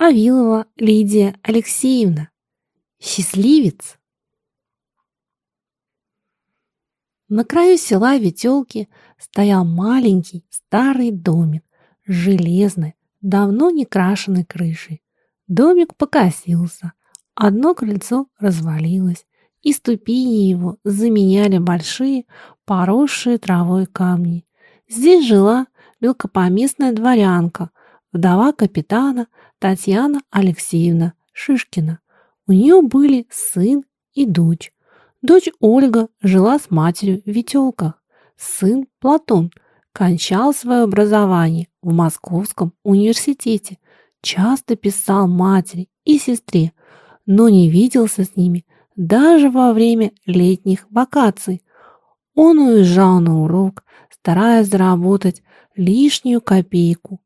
Авилова Лидия Алексеевна. Счастливец. На краю села Ветелки стоял маленький старый домик с железной, давно не крашенной крышей. Домик покосился, одно крыльцо развалилось, и ступени его заменяли большие, поросшие травой камни. Здесь жила мелкопоместная дворянка, вдова капитана Татьяна Алексеевна Шишкина. У нее были сын и дочь. Дочь Ольга жила с матерью в Ветелках. Сын Платон кончал свое образование в Московском университете, часто писал матери и сестре, но не виделся с ними даже во время летних вакаций. Он уезжал на урок, стараясь заработать лишнюю копейку.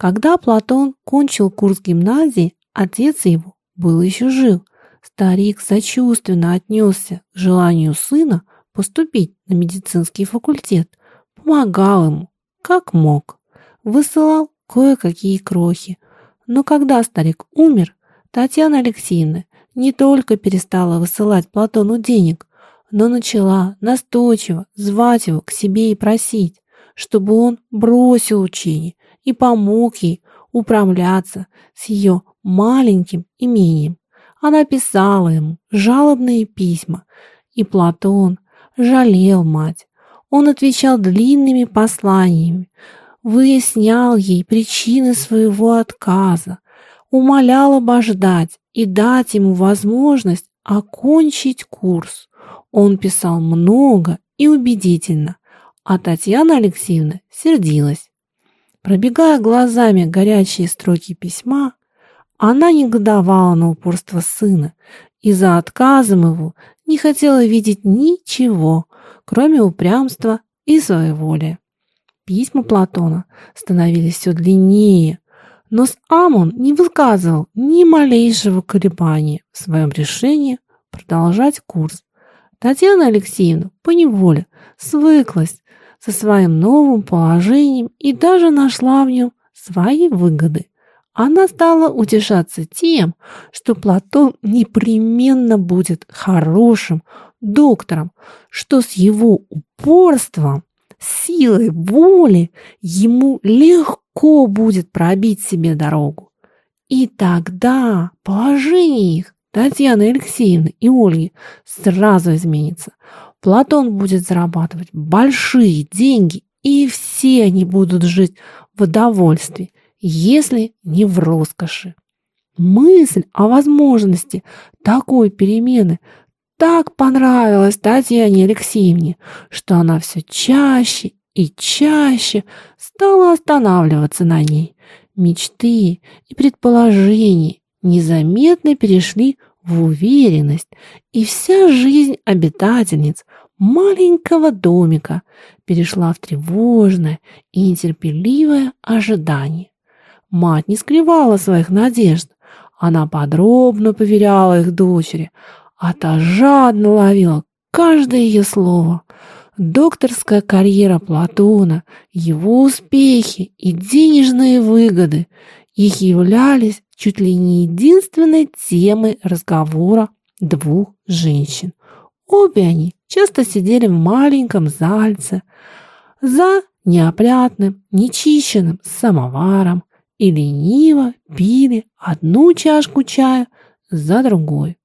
Когда Платон кончил курс гимназии, отец его был еще жив. Старик сочувственно отнесся к желанию сына поступить на медицинский факультет, помогал ему, как мог, высылал кое-какие крохи. Но когда старик умер, Татьяна Алексеевна не только перестала высылать Платону денег, но начала настойчиво звать его к себе и просить, чтобы он бросил учение и помог ей управляться с ее маленьким имением. Она писала ему жалобные письма, и Платон жалел мать. Он отвечал длинными посланиями, выяснял ей причины своего отказа, умолял обождать и дать ему возможность окончить курс. Он писал много и убедительно, а Татьяна Алексеевна сердилась. Пробегая глазами горячие строки письма, она негодовала на упорство сына и за отказом его не хотела видеть ничего, кроме упрямства и своеволия. Письма Платона становились все длиннее, но с Амон не высказывал ни малейшего колебания в своем решении продолжать курс. Татьяна Алексеевна поневоле свыклась со своим новым положением и даже нашла в нем свои выгоды. Она стала утешаться тем, что Платон непременно будет хорошим доктором, что с его упорством, силой воли ему легко будет пробить себе дорогу. И тогда положение их, Татьяны Алексеевны и Ольги, сразу изменится. Платон будет зарабатывать большие деньги, и все они будут жить в удовольствии, если не в роскоши. Мысль о возможности такой перемены так понравилась Татьяне Алексеевне, что она все чаще и чаще стала останавливаться на ней. Мечты и предположения незаметно перешли в уверенность, и вся жизнь обитательниц маленького домика перешла в тревожное и нетерпеливое ожидание. Мать не скрывала своих надежд. Она подробно поверяла их дочери, а та жадно ловила каждое ее слово. Докторская карьера Платона, его успехи и денежные выгоды их являлись чуть ли не единственной темой разговора двух женщин. Обе они часто сидели в маленьком зальце за неопрятным, нечищенным самоваром и лениво пили одну чашку чая за другой.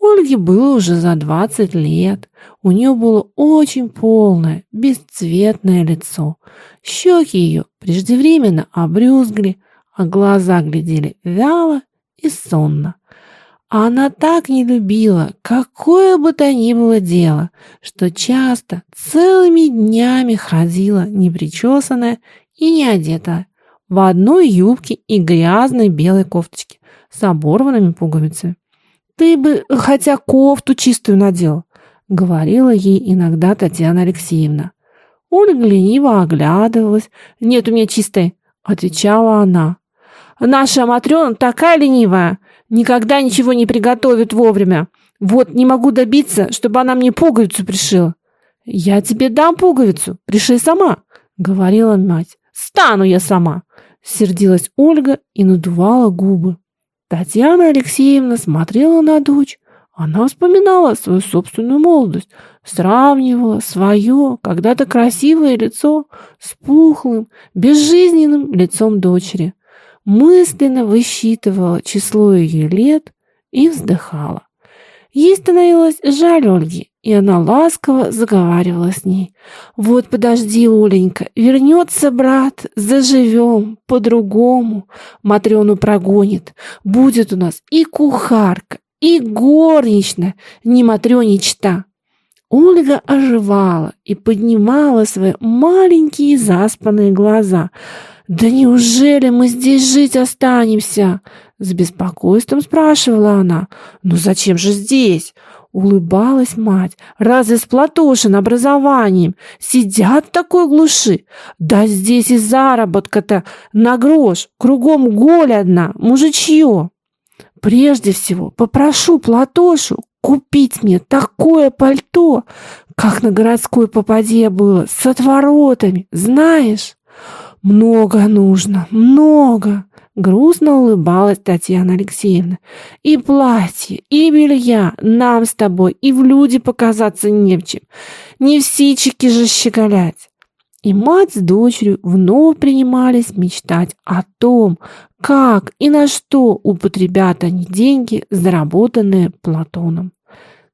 Ольге было уже за 20 лет. У нее было очень полное, бесцветное лицо. Щеки ее преждевременно обрюзгли, а глаза глядели вяло и сонно. А она так не любила какое бы то ни было дело, что часто целыми днями ходила непричесанная и не одетая, в одной юбке и грязной белой кофточке с оборванными пуговицами. «Ты бы хотя кофту чистую надел», — говорила ей иногда Татьяна Алексеевна. Ольга лениво оглядывалась. «Нет у меня чистой», — отвечала она. «Наша Матрена такая ленивая, Никогда ничего не приготовит вовремя. Вот не могу добиться, чтобы она мне пуговицу пришила. Я тебе дам пуговицу, пришей сама, говорила мать. Стану я сама, сердилась Ольга и надувала губы. Татьяна Алексеевна смотрела на дочь. Она вспоминала свою собственную молодость, сравнивала свое когда-то красивое лицо с пухлым, безжизненным лицом дочери, мысленно высчитывала число ее лет и вздыхала. Ей становилось жаль Ольги, и она ласково заговаривала с ней. «Вот подожди, Оленька, вернется брат, заживем по-другому. Матрёну прогонит. Будет у нас и кухарка, и горничная, не Матрёничта». Ольга оживала и поднимала свои маленькие заспанные глаза. «Да неужели мы здесь жить останемся?» С беспокойством спрашивала она. «Ну зачем же здесь?» Улыбалась мать. «Разве с Платошин образованием сидят в такой глуши? Да здесь и заработка-то на грош, кругом голь одна, мужичье!» «Прежде всего попрошу Платошу купить мне такое пальто, как на городской попаде было, с отворотами, знаешь?» «Много нужно, много!» Грустно улыбалась Татьяна Алексеевна. «И платье, и белья нам с тобой и в люди показаться не в чем. Не в сичики же щеголять». И мать с дочерью вновь принимались мечтать о том, как и на что употребят они деньги, заработанные Платоном.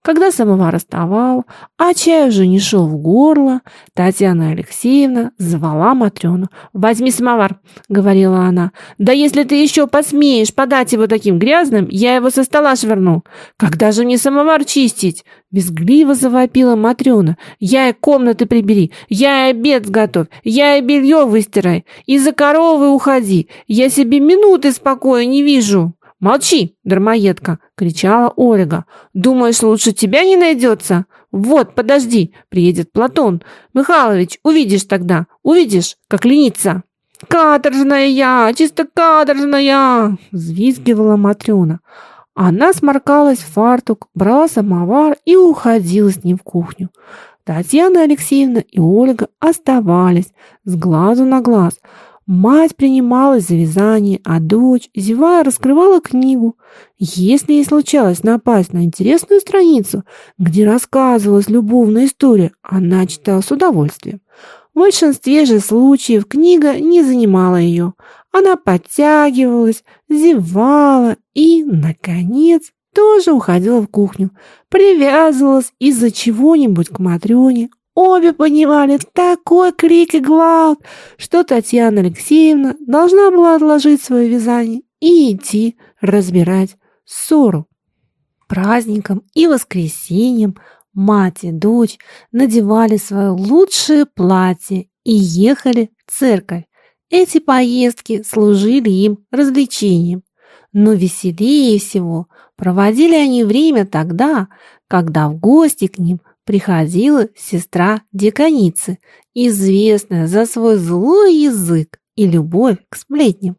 Когда самовар оставал, а чай уже не шел в горло, Татьяна Алексеевна звала Матрёну. «Возьми самовар», — говорила она. «Да если ты еще посмеешь подать его таким грязным, я его со стола швырну. Когда же мне самовар чистить?» Безгливо завопила Матрёна. «Я и комнаты прибери, я и обед сготовь, я и белье выстирай, и за коровы уходи. Я себе минуты спокоя не вижу». «Молчи, дармоедка!» — кричала Ольга. «Думаешь, лучше тебя не найдется? Вот, подожди, приедет Платон. Михайлович, увидишь тогда, увидишь, как ленится!» «Каторжная я, чисто каторжная!» — взвизгивала Матрена. Она сморкалась в фартук, брала самовар и уходила с ним в кухню. Татьяна Алексеевна и Ольга оставались с глазу на глаз — Мать принималась за вязание, а дочь, зевая, раскрывала книгу. Если ей случалось напасть на интересную страницу, где рассказывалась любовная история, она читала с удовольствием. В большинстве же случаев книга не занимала ее. Она подтягивалась, зевала и, наконец, тоже уходила в кухню, привязывалась из-за чего-нибудь к Матрёне, Обе понимали такой крик и гвалт, что Татьяна Алексеевна должна была отложить свое вязание и идти разбирать ссору. Праздником и воскресеньем мать и дочь надевали свое лучшее платье и ехали в церковь. Эти поездки служили им развлечением. Но веселее всего проводили они время тогда, когда в гости к ним приходила сестра деканицы, известная за свой злой язык и любовь к сплетням.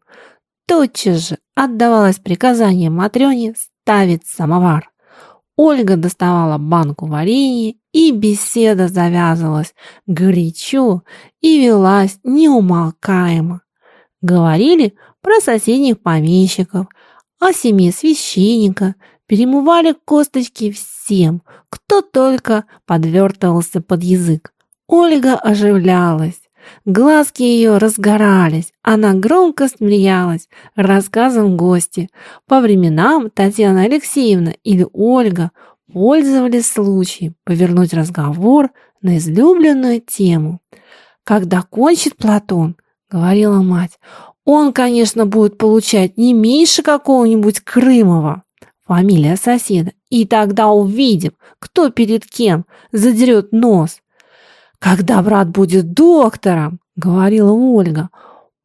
Тотчас же отдавалось приказание Матрёне ставить самовар. Ольга доставала банку варенья, и беседа завязывалась горячо и велась неумолкаемо. Говорили про соседних помещиков, о семье священника, перемывали косточки всем, кто только подвертывался под язык. Ольга оживлялась. Глазки ее разгорались, она громко смеялась рассказом гости. По временам Татьяна Алексеевна или Ольга пользовались случаем повернуть разговор на излюбленную тему. «Когда кончит Платон, — говорила мать, — он, конечно, будет получать не меньше какого-нибудь Крымова фамилия соседа, и тогда увидим, кто перед кем задерет нос. Когда брат будет доктором, говорила Ольга,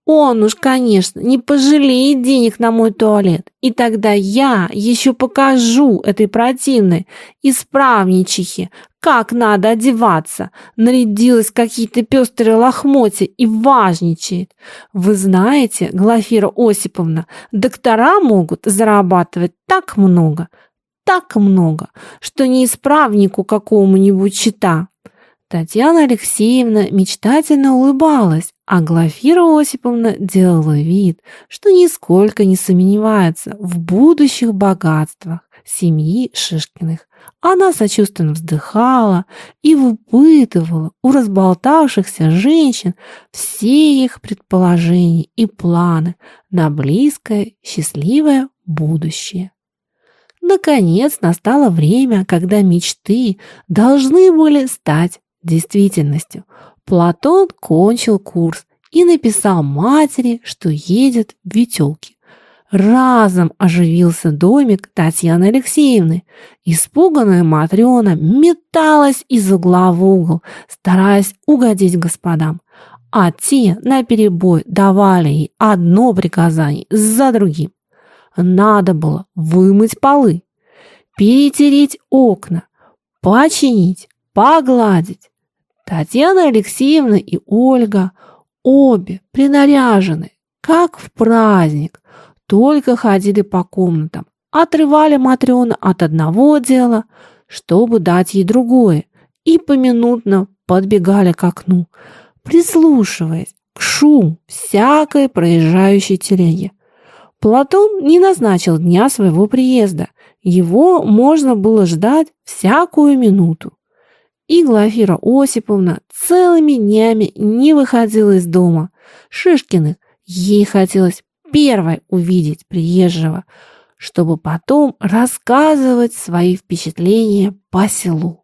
он уж, конечно, не пожалеет денег на мой туалет, и тогда я еще покажу этой противной исправничихе, как надо одеваться. Нарядилась какие-то пестрые лохмотья и важничает. Вы знаете, Глафира Осиповна, доктора могут зарабатывать так много, так много, что не исправнику какому-нибудь чита. Татьяна Алексеевна мечтательно улыбалась, а Глафира Осиповна делала вид, что нисколько не сомневается в будущих богатствах семьи Шишкиных. Она сочувственно вздыхала и выпытывала у разболтавшихся женщин все их предположения и планы на близкое счастливое будущее. Наконец настало время, когда мечты должны были стать действительностью. Платон кончил курс и написал матери, что едет в Ветелки. Разом оживился домик Татьяны Алексеевны. Испуганная Матрена металась из угла в угол, стараясь угодить господам. А те наперебой давали ей одно приказание за другим. Надо было вымыть полы, перетереть окна, починить, погладить. Татьяна Алексеевна и Ольга обе принаряжены, как в праздник, только ходили по комнатам, отрывали Матрёну от одного дела, чтобы дать ей другое, и поминутно подбегали к окну, прислушиваясь к шуму всякой проезжающей телеги. Платон не назначил дня своего приезда, его можно было ждать всякую минуту. И Глафира Осиповна целыми днями не выходила из дома. Шишкиных ей хотелось первой увидеть приезжего, чтобы потом рассказывать свои впечатления по селу.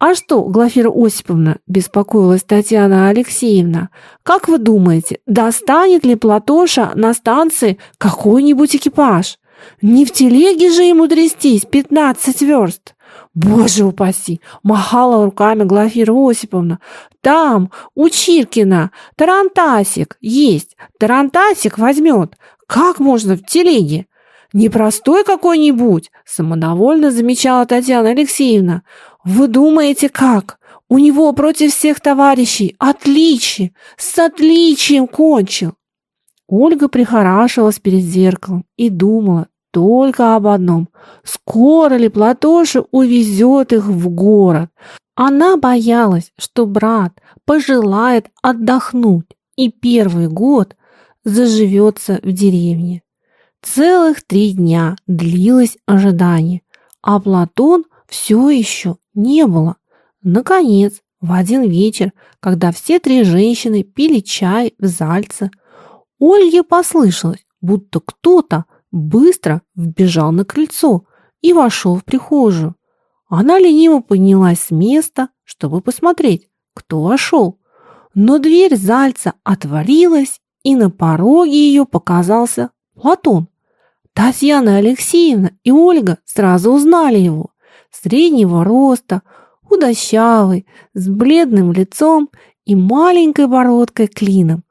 «А что, Глафира Осиповна?» – беспокоилась Татьяна Алексеевна. «Как вы думаете, достанет ли Платоша на станции какой-нибудь экипаж? Не в телеге же ему трястись пятнадцать верст!» «Боже упаси!» – махала руками Глафира Осиповна. Там, у Чиркина, тарантасик есть. Тарантасик возьмет. Как можно в телеге? Непростой какой-нибудь, самодовольно замечала Татьяна Алексеевна. Вы думаете, как? У него против всех товарищей отличие, с отличием кончил. Ольга прихорашивалась перед зеркалом и думала только об одном. Скоро ли Платоша увезет их в город? Она боялась, что брат пожелает отдохнуть и первый год заживется в деревне. Целых три дня длилось ожидание, а Платон все еще не было. Наконец, в один вечер, когда все три женщины пили чай в Зальце, Ольге послышалось, будто кто-то быстро вбежал на крыльцо и вошел в прихожую. Она лениво поднялась с места, чтобы посмотреть, кто вошел. Но дверь Зальца отворилась, и на пороге ее показался Платон. Татьяна Алексеевна и Ольга сразу узнали его. Среднего роста, худощавый, с бледным лицом и маленькой бородкой клином.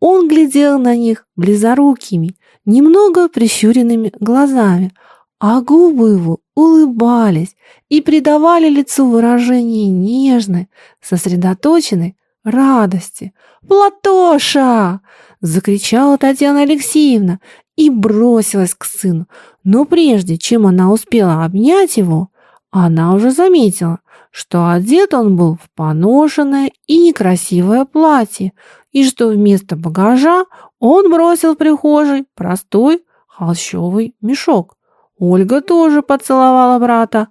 Он глядел на них близорукими, немного прищуренными глазами, а губы его улыбались и придавали лицу выражение нежной, сосредоточенной радости. «Платоша!» — закричала Татьяна Алексеевна и бросилась к сыну. Но прежде чем она успела обнять его, она уже заметила, что одет он был в поношенное и некрасивое платье, и что вместо багажа он бросил в прихожей простой холщовый мешок. Ольга тоже поцеловала брата.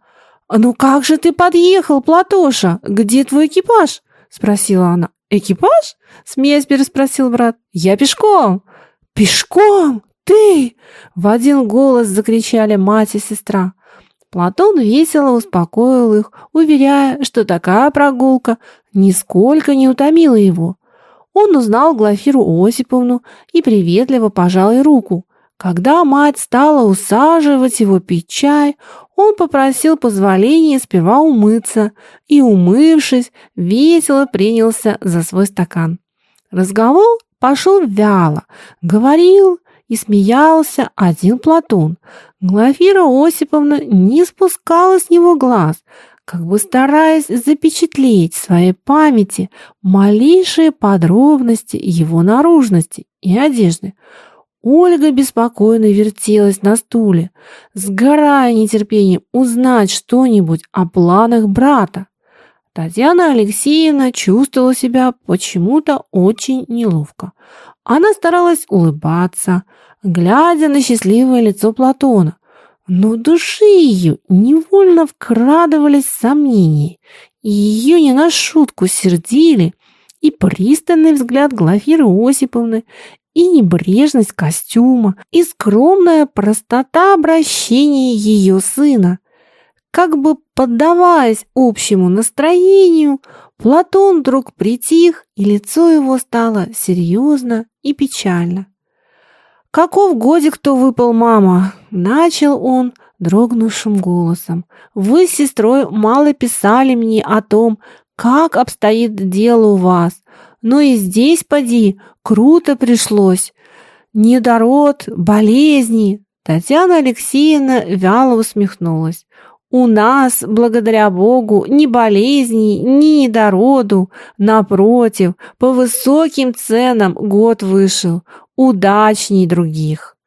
«Ну как же ты подъехал, Платоша? Где твой экипаж?» — спросила она. «Экипаж?» — смеясь переспросил брат. «Я пешком». «Пешком? Ты?» — в один голос закричали мать и сестра. Платон весело успокоил их, уверяя, что такая прогулка нисколько не утомила его. Он узнал Глафиру Осиповну и приветливо пожал ей руку. Когда мать стала усаживать его пить чай, он попросил позволения сперва умыться и, умывшись, весело принялся за свой стакан. Разговор пошел вяло, говорил и смеялся один Платон. Глафира Осиповна не спускала с него глаз, как бы стараясь запечатлеть в своей памяти малейшие подробности его наружности и одежды. Ольга беспокойно вертелась на стуле, сгорая нетерпением узнать что-нибудь о планах брата. Татьяна Алексеевна чувствовала себя почему-то очень неловко. Она старалась улыбаться, глядя на счастливое лицо Платона, но души ее невольно вкрадывались сомнения, и ее не на шутку сердили и пристальный взгляд Глафиры Осиповны, и небрежность костюма, и скромная простота обращения ее сына. Как бы поддаваясь общему настроению, Платон вдруг притих, и лицо его стало серьезно и печально. «Каков годик-то выпал, мама?» — начал он дрогнувшим голосом. «Вы с сестрой мало писали мне о том, как обстоит дело у вас. Но и здесь, поди, круто пришлось. Недород, болезни». Татьяна Алексеевна вяло усмехнулась. У нас, благодаря Богу, ни болезней, ни недороду. Напротив, по высоким ценам год вышел, удачней других.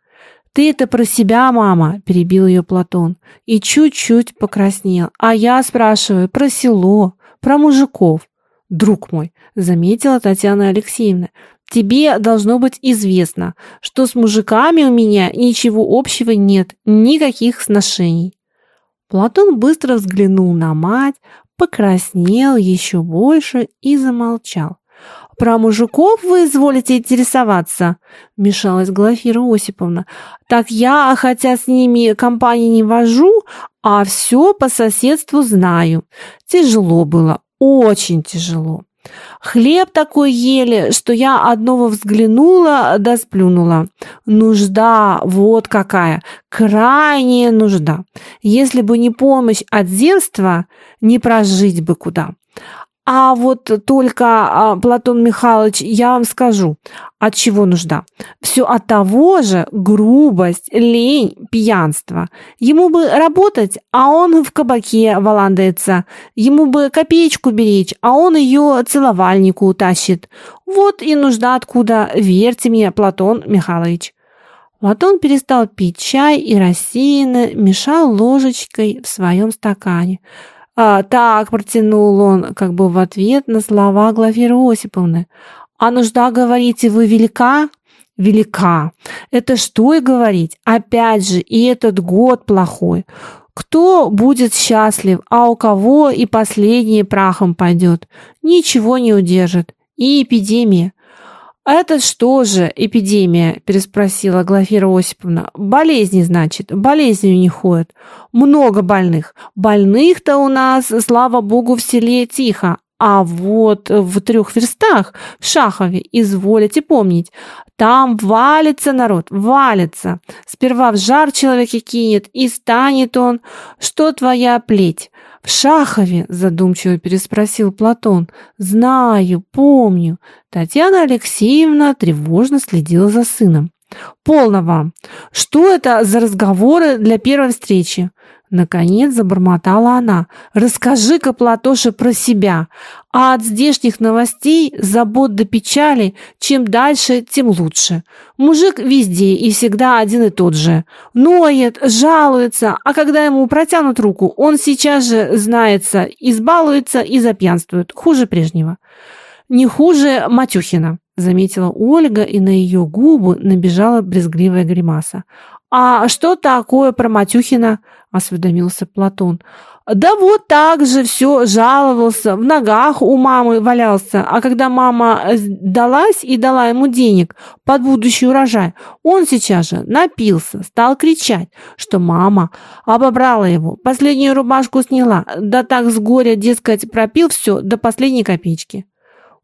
«Ты это про себя, мама», — перебил ее Платон, и чуть-чуть покраснел. «А я спрашиваю про село, про мужиков». «Друг мой», — заметила Татьяна Алексеевна, «тебе должно быть известно, что с мужиками у меня ничего общего нет, никаких сношений». Платон быстро взглянул на мать, покраснел еще больше и замолчал. «Про мужиков вы изволите интересоваться?» — вмешалась Глафира Осиповна. «Так я, хотя с ними компании не вожу, а все по соседству знаю. Тяжело было, очень тяжело. Хлеб такой ели, что я одного взглянула да сплюнула. Нужда, вот какая, крайняя нужда. Если бы не помощь от земства, не прожить бы куда. А вот только, а, Платон Михайлович, я вам скажу, от чего нужда. Все от того же грубость, лень, пьянство. Ему бы работать, а он в кабаке валандается. Ему бы копеечку беречь, а он ее целовальнику утащит. Вот и нужда откуда, верьте мне, Платон Михайлович. Платон перестал пить чай и рассеянно мешал ложечкой в своем стакане. А, так, протянул он, как бы в ответ на слова Глафиры Осиповны. А нужда, говорите, вы велика? Велика. Это что и говорить? Опять же, и этот год плохой. Кто будет счастлив, а у кого и последнее прахом пойдет? Ничего не удержит. И эпидемия. «Это что же, эпидемия?» – переспросила Глафира Осиповна. «Болезни, значит, болезни не ходят. Много больных. Больных-то у нас, слава богу, в селе тихо. А вот в трех верстах, в Шахове, изволите помнить, там валится народ, валится. Сперва в жар человека кинет, и станет он, что твоя плеть. «В Шахове?» – задумчиво переспросил Платон. «Знаю, помню». Татьяна Алексеевна тревожно следила за сыном. «Полно вам! Что это за разговоры для первой встречи? Наконец забормотала она. «Расскажи-ка, Платоша, про себя. А от здешних новостей, забот до печали, чем дальше, тем лучше. Мужик везде и всегда один и тот же. Ноет, жалуется, а когда ему протянут руку, он сейчас же знается, избалуется и запьянствует. Хуже прежнего». «Не хуже Матюхина», — заметила Ольга, и на ее губы набежала брезгливая гримаса. «А что такое про Матюхина?» – осведомился Платон. «Да вот так же все жаловался, в ногах у мамы валялся, а когда мама далась и дала ему денег под будущий урожай, он сейчас же напился, стал кричать, что мама обобрала его, последнюю рубашку сняла, да так с горя, дескать, пропил все до последней копеечки».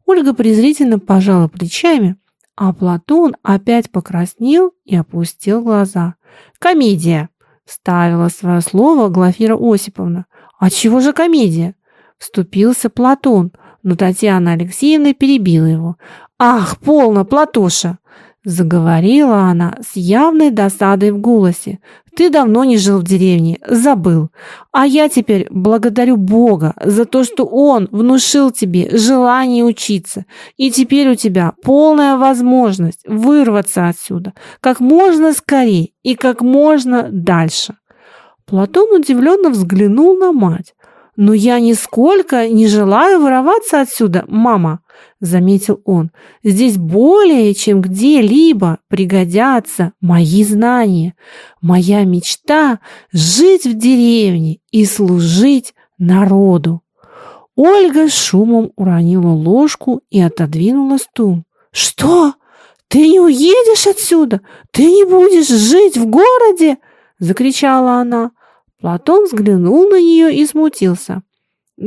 Ольга презрительно пожала плечами, а Платон опять покраснел и опустил глаза. «Комедия!» — ставила свое слово Глафира Осиповна. «А чего же комедия?» — вступился Платон, но Татьяна Алексеевна перебила его. «Ах, полно, Платоша!» Заговорила она с явной досадой в голосе. «Ты давно не жил в деревне, забыл. А я теперь благодарю Бога за то, что Он внушил тебе желание учиться. И теперь у тебя полная возможность вырваться отсюда как можно скорее и как можно дальше». Платон удивленно взглянул на мать. «Но я нисколько не желаю вырываться отсюда, мама», — заметил он. «Здесь более чем где-либо пригодятся мои знания. Моя мечта — жить в деревне и служить народу». Ольга шумом уронила ложку и отодвинула стул. «Что? Ты не уедешь отсюда? Ты не будешь жить в городе?» — закричала она. Платон взглянул на нее и смутился.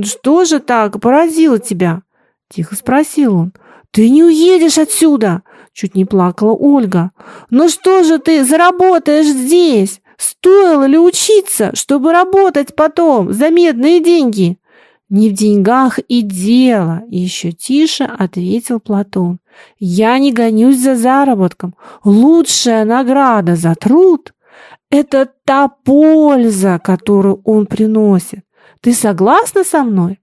«Что же так поразило тебя?» — тихо спросил он. «Ты не уедешь отсюда!» — чуть не плакала Ольга. «Ну что же ты заработаешь здесь? Стоило ли учиться, чтобы работать потом за медные деньги?» «Не в деньгах и дело», — еще тише ответил Платон. «Я не гонюсь за заработком. Лучшая награда за труд это та польза, которую он приносит. Ты согласна со мной?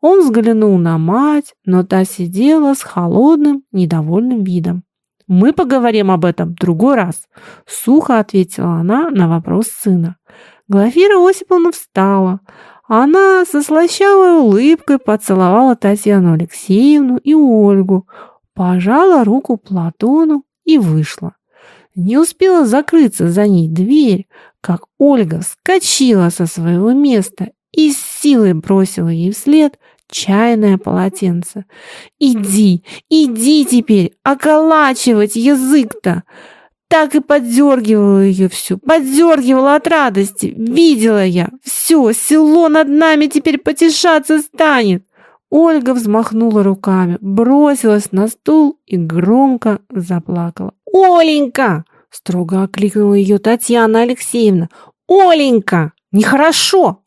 Он взглянул на мать, но та сидела с холодным, недовольным видом. «Мы поговорим об этом в другой раз», — сухо ответила она на вопрос сына. Глафира Осиповна встала. Она со слащавой улыбкой поцеловала Татьяну Алексеевну и Ольгу, пожала руку Платону и вышла. Не успела закрыться за ней дверь, как Ольга вскочила со своего места и с силой бросила ей вслед чайное полотенце. «Иди, иди теперь, околачивать язык-то!» Так и поддергивала ее всю, поддергивала от радости. Видела я, все, село над нами теперь потешаться станет. Ольга взмахнула руками, бросилась на стул и громко заплакала. «Оленька!» — строго окликнула ее Татьяна Алексеевна. «Оленька! Нехорошо!»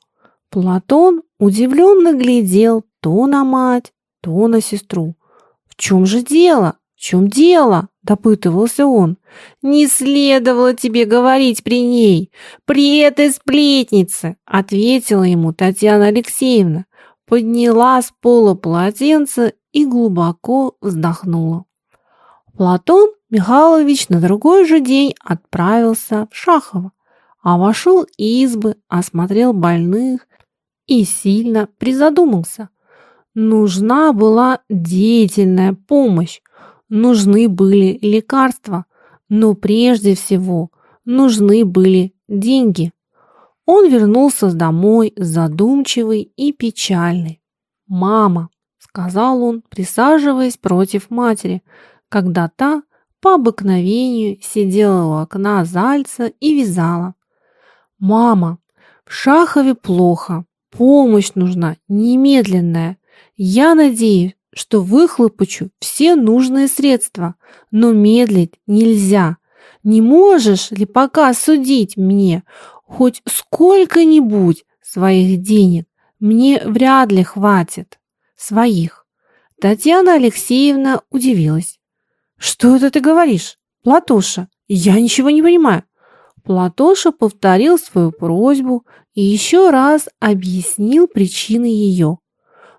Платон удивленно глядел то на мать, то на сестру. «В чем же дело? В чем дело?» — допытывался он. «Не следовало тебе говорить при ней, при этой сплетнице!» — ответила ему Татьяна Алексеевна, подняла с пола полотенце и глубоко вздохнула. Платон Михайлович на другой же день отправился в Шахово, а вошел избы, осмотрел больных и сильно призадумался. Нужна была деятельная помощь, нужны были лекарства, но прежде всего нужны были деньги. Он вернулся домой задумчивый и печальный. «Мама», — сказал он, присаживаясь против матери, когда та по обыкновению сидела у окна Зальца и вязала. «Мама, в Шахове плохо, помощь нужна, немедленная. Я надеюсь, что выхлопочу все нужные средства, но медлить нельзя. Не можешь ли пока судить мне хоть сколько-нибудь своих денег? Мне вряд ли хватит своих». Татьяна Алексеевна удивилась. «Что это ты говоришь, Платоша? Я ничего не понимаю». Платоша повторил свою просьбу и еще раз объяснил причины ее.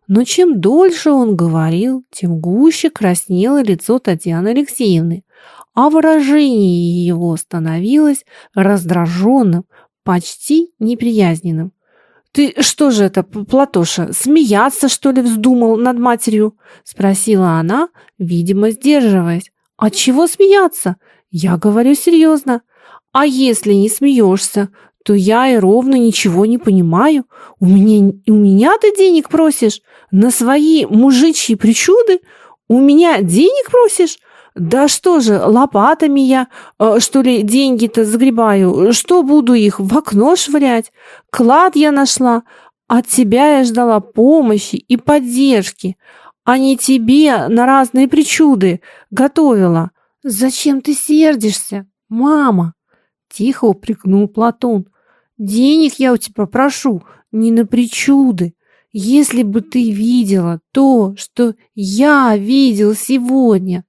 Но чем дольше он говорил, тем гуще краснело лицо Татьяны Алексеевны, а выражение его становилось раздраженным, почти неприязненным. «Ты что же это, Платоша, смеяться, что ли, вздумал над матерью?» — спросила она, видимо, сдерживаясь. От чего смеяться? Я говорю серьезно. А если не смеешься, то я и ровно ничего не понимаю. У меня, у меня ты денег просишь? На свои мужичьи причуды? У меня денег просишь? Да что же, лопатами я, э, что ли, деньги-то загребаю? Что буду их в окно швырять? Клад я нашла. От тебя я ждала помощи и поддержки а не тебе на разные причуды готовила. Зачем ты сердишься, мама? Тихо упрекнул Платон. Денег я у тебя прошу, не на причуды. Если бы ты видела то, что я видел сегодня.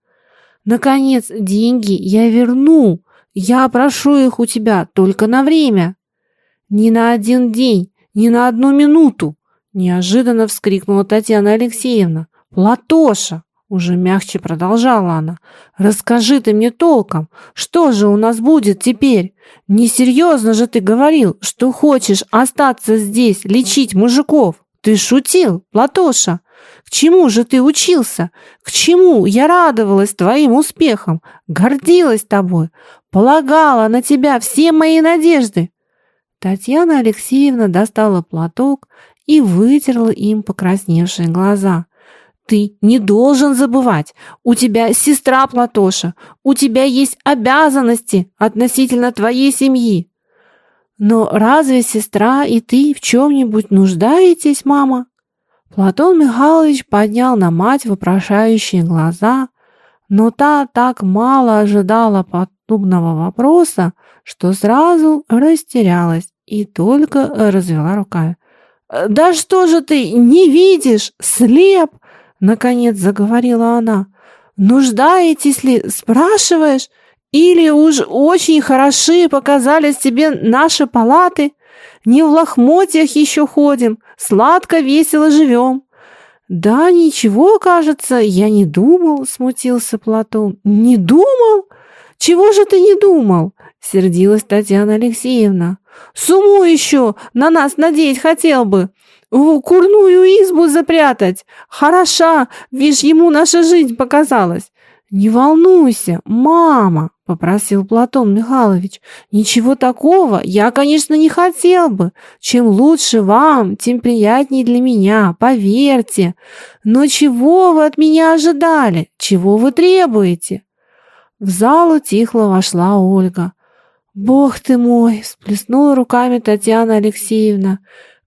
Наконец, деньги я верну. Я прошу их у тебя только на время. Не на один день, не на одну минуту. Неожиданно вскрикнула Татьяна Алексеевна. «Платоша!» — Уже мягче продолжала она. «Расскажи ты мне толком, что же у нас будет теперь? Несерьезно же ты говорил, что хочешь остаться здесь, лечить мужиков. Ты шутил, Платоша. К чему же ты учился? К чему я радовалась твоим успехам, гордилась тобой, полагала на тебя все мои надежды?» Татьяна Алексеевна достала платок и вытерла им покрасневшие глаза. Ты не должен забывать, у тебя сестра Платоша, у тебя есть обязанности относительно твоей семьи. Но разве сестра и ты в чем-нибудь нуждаетесь, мама? Платон Михайлович поднял на мать вопрошающие глаза, но та так мало ожидала подобного вопроса, что сразу растерялась и только развела руками. «Да что же ты не видишь? Слеп!» Наконец заговорила она. «Нуждаетесь ли, спрашиваешь? Или уж очень хороши показались тебе наши палаты? Не в лохмотьях еще ходим, сладко, весело живем». «Да ничего, кажется, я не думал», — смутился Платон. «Не думал? Чего же ты не думал?» — сердилась Татьяна Алексеевна. «Суму еще на нас надеять хотел бы в курную избу запрятать. Хороша, вишь, ему наша жизнь показалась. Не волнуйся, мама, попросил Платон Михайлович. Ничего такого я, конечно, не хотел бы. Чем лучше вам, тем приятнее для меня, поверьте. Но чего вы от меня ожидали? Чего вы требуете? В залу тихо вошла Ольга. «Бог ты мой!» – всплеснула руками Татьяна Алексеевна.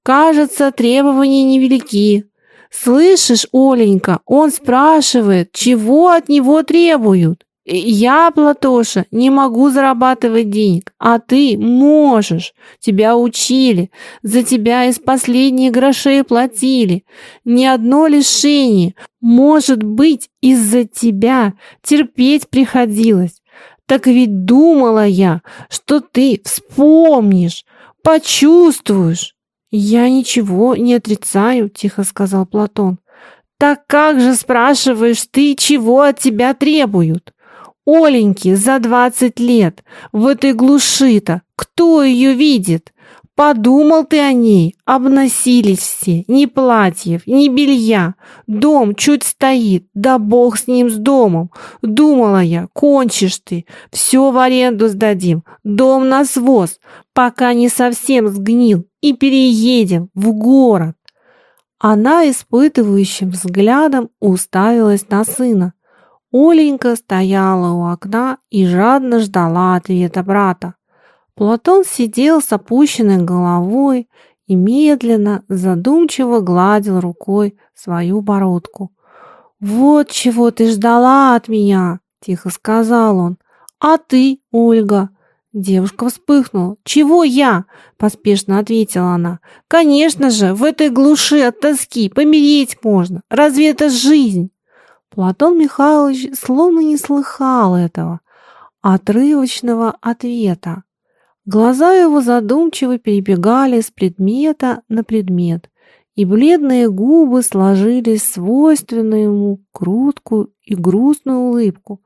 Кажется, требования невелики. Слышишь, Оленька, он спрашивает, чего от него требуют. Я, Платоша, не могу зарабатывать денег, а ты можешь. Тебя учили, за тебя из последних грошей платили. Ни одно лишение, может быть, из-за тебя терпеть приходилось. Так ведь думала я, что ты вспомнишь, почувствуешь. «Я ничего не отрицаю», — тихо сказал Платон. «Так как же, спрашиваешь ты, чего от тебя требуют? Оленьки за двадцать лет, в этой глуши-то, кто ее видит? Подумал ты о ней, обносились все, ни платьев, ни белья. Дом чуть стоит, да бог с ним, с домом. Думала я, кончишь ты, все в аренду сдадим, дом на своз, пока не совсем сгнил, и переедем в город. Она испытывающим взглядом уставилась на сына. Оленька стояла у окна и жадно ждала ответа брата. Платон сидел с опущенной головой и медленно, задумчиво гладил рукой свою бородку. «Вот чего ты ждала от меня!» – тихо сказал он. «А ты, Ольга?» Девушка вспыхнула. «Чего я?» – поспешно ответила она. «Конечно же, в этой глуши от тоски помереть можно. Разве это жизнь?» Платон Михайлович словно не слыхал этого отрывочного ответа. Глаза его задумчиво перебегали с предмета на предмет, и бледные губы сложились свойственную ему круткую и грустную улыбку.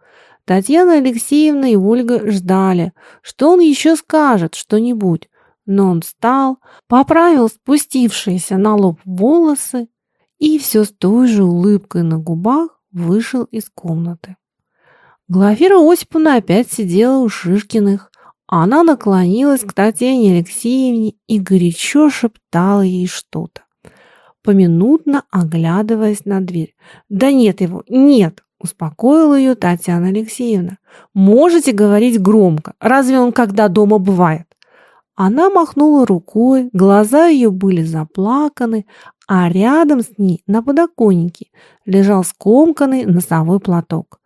Татьяна Алексеевна и Ольга ждали, что он еще скажет что-нибудь, но он встал, поправил спустившиеся на лоб волосы и все с той же улыбкой на губах вышел из комнаты. Глафира Осиповна опять сидела у Шишкиных, она наклонилась к Татьяне Алексеевне и горячо шептала ей что-то, поминутно оглядываясь на дверь. «Да нет его, нет!» – успокоила ее Татьяна Алексеевна. «Можете говорить громко, разве он когда дома бывает?» Она махнула рукой, глаза ее были заплаканы, а рядом с ней на подоконнике лежал скомканный носовой платок.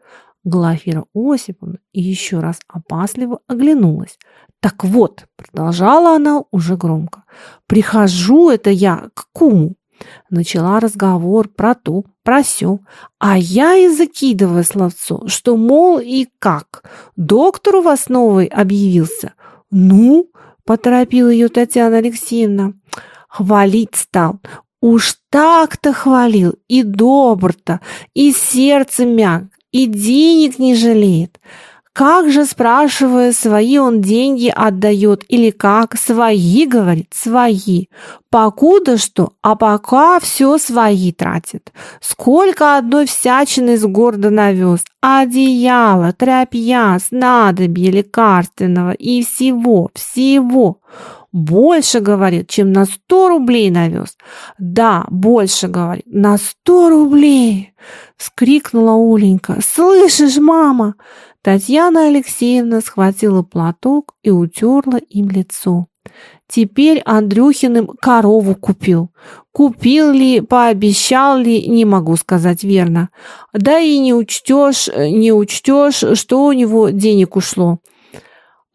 Глафира Осиповна еще раз опасливо оглянулась. «Так вот», — продолжала она уже громко, «прихожу это я к куму». Начала разговор про то, про сё, а я и закидываю словцо, что, мол, и как, доктор у вас новый объявился. «Ну?» — поторопила ее Татьяна Алексеевна. Хвалить стал. Уж так-то хвалил, и добр-то, и сердце мяг, и денег не жалеет. Как же, спрашивая, свои он деньги отдает или как? Свои, говорит, свои. Покуда что, а пока все свои тратит. Сколько одной всячины с города навез. Одеяло, тряпья, снадобья лекарственного и всего, всего. Больше, говорит, чем на сто рублей навез. Да, больше, говорит, на сто рублей. Вскрикнула Уленька. Слышишь, мама? Татьяна Алексеевна схватила платок и утерла им лицо. Теперь Андрюхиным корову купил. Купил ли, пообещал ли, не могу сказать верно. Да и не учтешь, не учтешь, что у него денег ушло.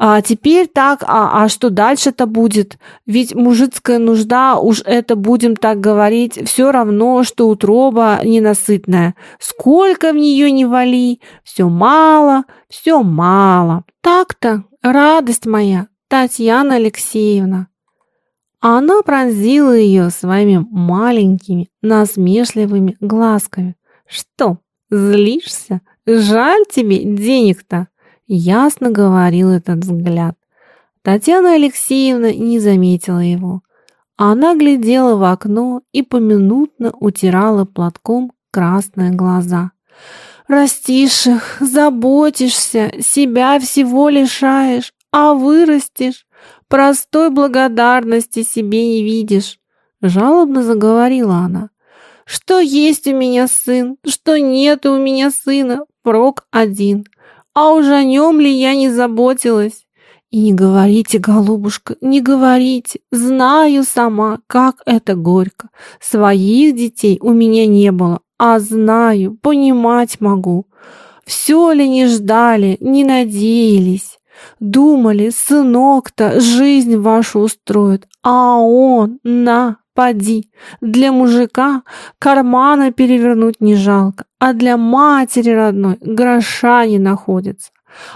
А теперь так, а, а что дальше-то будет? Ведь мужицкая нужда, уж это будем так говорить, все равно, что утроба ненасытная. Сколько в нее не вали, все мало, все мало. Так-то, радость моя, Татьяна Алексеевна. Она пронзила ее своими маленькими, насмешливыми глазками. Что, злишься? Жаль тебе денег-то? Ясно говорил этот взгляд. Татьяна Алексеевна не заметила его. Она глядела в окно и поминутно утирала платком красные глаза. «Растишь их, заботишься, себя всего лишаешь, а вырастешь, простой благодарности себе не видишь», жалобно заговорила она. «Что есть у меня сын, что нет у меня сына, прок один. А уж о нем ли я не заботилась? И не говорите, голубушка, не говорите. Знаю сама, как это горько. Своих детей у меня не было, а знаю, понимать могу. Все ли не ждали, не надеялись? Думали, сынок-то жизнь вашу устроит, а он, на, Поди, для мужика кармана перевернуть не жалко, а для матери родной гроша не находится.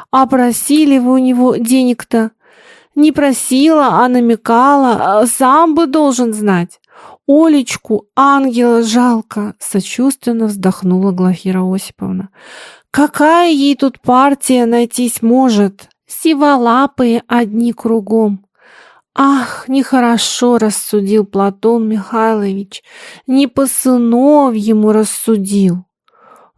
А просили вы у него денег-то? Не просила, а намекала, а сам бы должен знать. Олечку, ангела, жалко, сочувственно вздохнула Глафира Осиповна. Какая ей тут партия найтись может? Сиволапые одни кругом. Ах, нехорошо рассудил Платон Михайлович, не по сыновьему рассудил.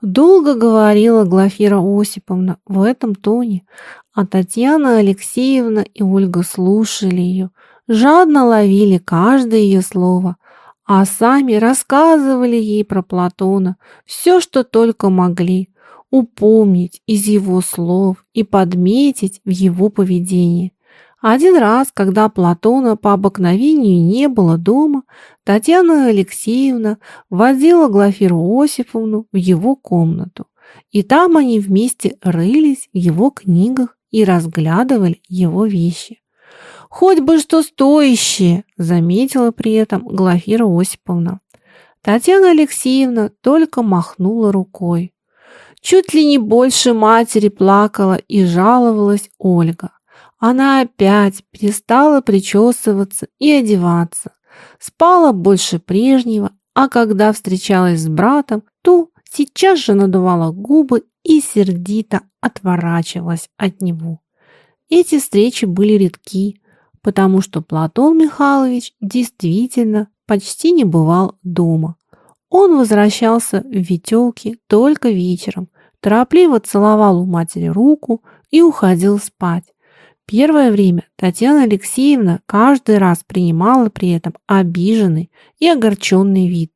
Долго говорила Глафира Осиповна в этом тоне, а Татьяна Алексеевна и Ольга слушали ее, жадно ловили каждое ее слово, а сами рассказывали ей про Платона все, что только могли, упомнить из его слов и подметить в его поведении. Один раз, когда Платона по обыкновению не было дома, Татьяна Алексеевна водила Глафиру Осиповну в его комнату, и там они вместе рылись в его книгах и разглядывали его вещи. «Хоть бы что стоящее!» – заметила при этом Глафира Осиповна. Татьяна Алексеевна только махнула рукой. Чуть ли не больше матери плакала и жаловалась Ольга. Она опять перестала причесываться и одеваться, спала больше прежнего, а когда встречалась с братом, то сейчас же надувала губы и сердито отворачивалась от него. Эти встречи были редки, потому что Платон Михайлович действительно почти не бывал дома. Он возвращался в ветелке только вечером, торопливо целовал у матери руку и уходил спать. Первое время Татьяна Алексеевна каждый раз принимала при этом обиженный и огорченный вид.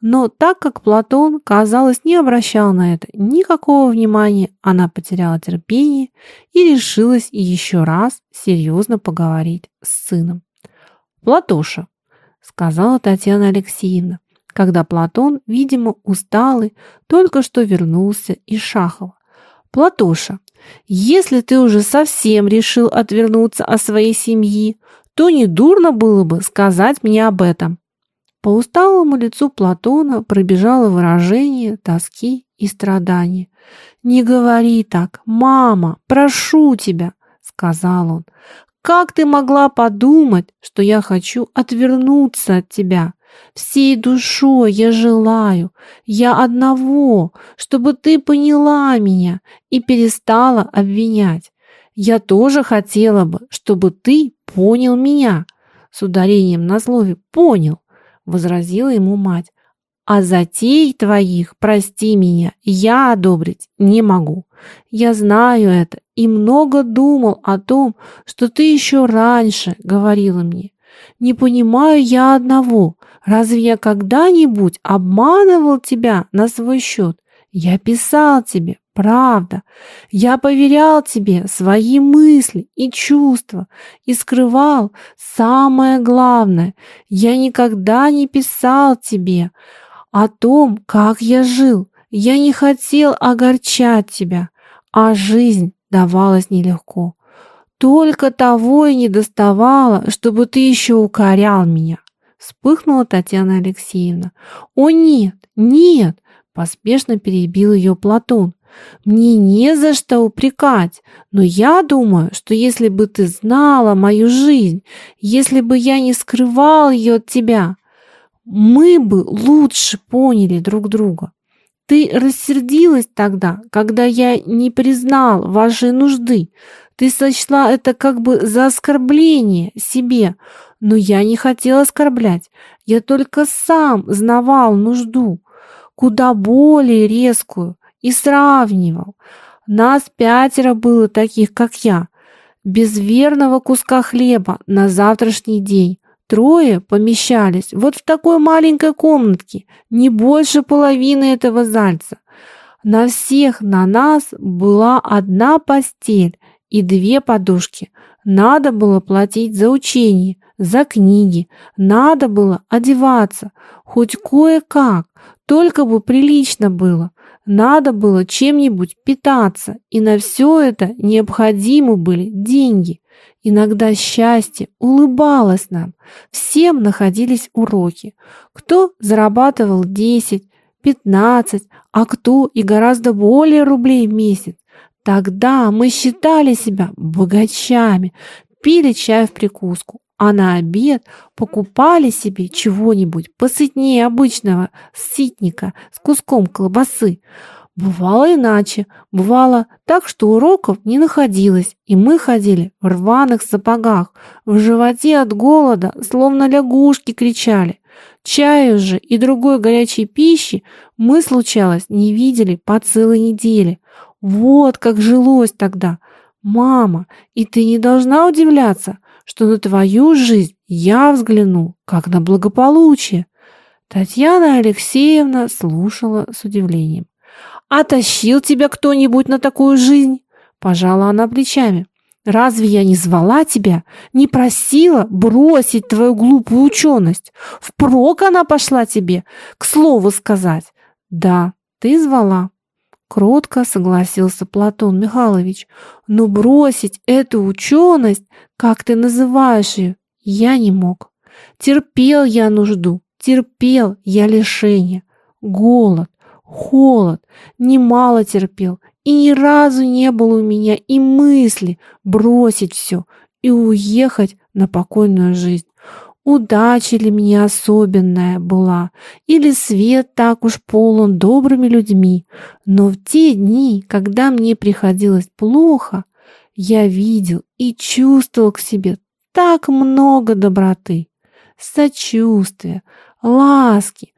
Но так как Платон, казалось, не обращал на это никакого внимания, она потеряла терпение и решилась еще раз серьезно поговорить с сыном. «Платоша», — сказала Татьяна Алексеевна, когда Платон, видимо, усталый, только что вернулся из Шахова. «Платоша, если ты уже совсем решил отвернуться от своей семьи, то не дурно было бы сказать мне об этом». По усталому лицу Платона пробежало выражение тоски и страдания. «Не говори так, мама, прошу тебя», — сказал он. «Как ты могла подумать, что я хочу отвернуться от тебя? Всей душой я желаю, я одного, чтобы ты поняла меня и перестала обвинять. Я тоже хотела бы, чтобы ты понял меня. С ударением на слове «понял», возразила ему мать. А затей твоих, прости меня, я одобрить не могу. Я знаю это и много думал о том, что ты еще раньше говорила мне. Не понимаю я одного. Разве я когда-нибудь обманывал тебя на свой счет? Я писал тебе, правда. Я поверял тебе свои мысли и чувства и скрывал самое главное. Я никогда не писал тебе о том, как я жил. Я не хотел огорчать тебя, а жизнь давалась нелегко. Только того и не доставало, чтобы ты еще укорял меня. Вспыхнула Татьяна Алексеевна. О нет, нет, поспешно перебил ее Платон. Мне не за что упрекать, но я думаю, что если бы ты знала мою жизнь, если бы я не скрывал ее от тебя, мы бы лучше поняли друг друга. Ты рассердилась тогда, когда я не признал вашей нужды. Ты сочла это как бы за оскорбление себе, но я не хотел оскорблять. Я только сам знавал нужду, куда более резкую, и сравнивал. Нас пятеро было таких, как я, без верного куска хлеба на завтрашний день. Трое помещались вот в такой маленькой комнатке, не больше половины этого зальца. На всех на нас была одна постель и две подушки. Надо было платить за учение, за книги, надо было одеваться, хоть кое-как, только бы прилично было. Надо было чем-нибудь питаться, и на все это необходимы были деньги. Иногда счастье улыбалось нам. Всем находились уроки. Кто зарабатывал 10, 15, а кто и гораздо более рублей в месяц. Тогда мы считали себя богачами, пили чай в прикуску, а на обед покупали себе чего-нибудь посытнее обычного ситника с куском колбасы. Бывало иначе, бывало так, что уроков не находилось, и мы ходили в рваных сапогах, в животе от голода, словно лягушки кричали. Чаю же и другой горячей пищи мы, случалось, не видели по целой неделе. Вот как жилось тогда. Мама, и ты не должна удивляться, что на твою жизнь я взгляну, как на благополучие. Татьяна Алексеевна слушала с удивлением. «А тащил тебя кто-нибудь на такую жизнь?» Пожала она плечами. «Разве я не звала тебя, не просила бросить твою глупую ученость? Впрок она пошла тебе, к слову сказать». «Да, ты звала», Кротко согласился Платон Михайлович. Но бросить эту ученость, как ты называешь ее, я не мог. Терпел я нужду, терпел я лишение, голод, холод, немало терпел, и ни разу не было у меня и мысли бросить все и уехать на покойную жизнь. Удача ли мне особенная была, или свет так уж полон добрыми людьми, но в те дни, когда мне приходилось плохо, я видел и чувствовал к себе так много доброты, сочувствия, ласки,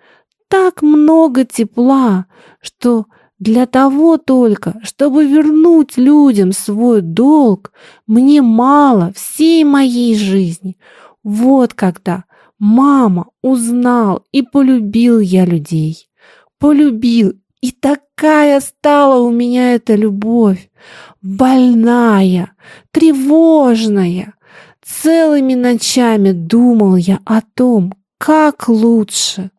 так много тепла, что для того только, чтобы вернуть людям свой долг, мне мало всей моей жизни — вот когда, мама, узнал и полюбил я людей. Полюбил, и такая стала у меня эта любовь. Больная, тревожная. Целыми ночами думал я о том, как лучше,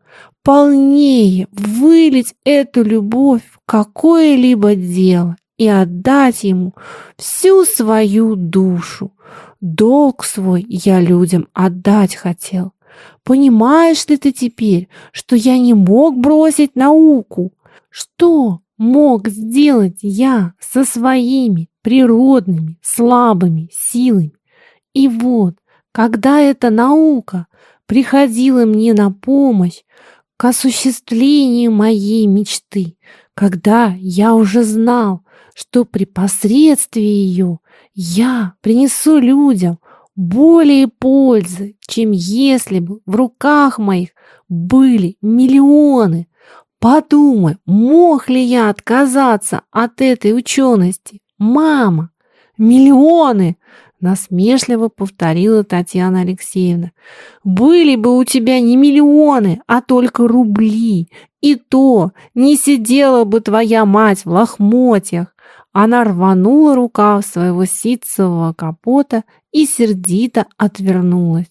полнее вылить эту любовь в какое-либо дело и отдать ему всю свою душу. Долг свой я людям отдать хотел. Понимаешь ли ты теперь, что я не мог бросить науку? Что мог сделать я со своими природными слабыми силами? И вот, когда эта наука приходила мне на помощь к осуществлению моей мечты, когда я уже знал, что при посредстве ее я принесу людям более пользы, чем если бы в руках моих были миллионы. Подумай, мог ли я отказаться от этой учености? Мама, миллионы! Насмешливо повторила Татьяна Алексеевна. Были бы у тебя не миллионы, а только рубли. И то не сидела бы твоя мать в лохмотьях. Она рванула рукав своего ситцевого капота и сердито отвернулась.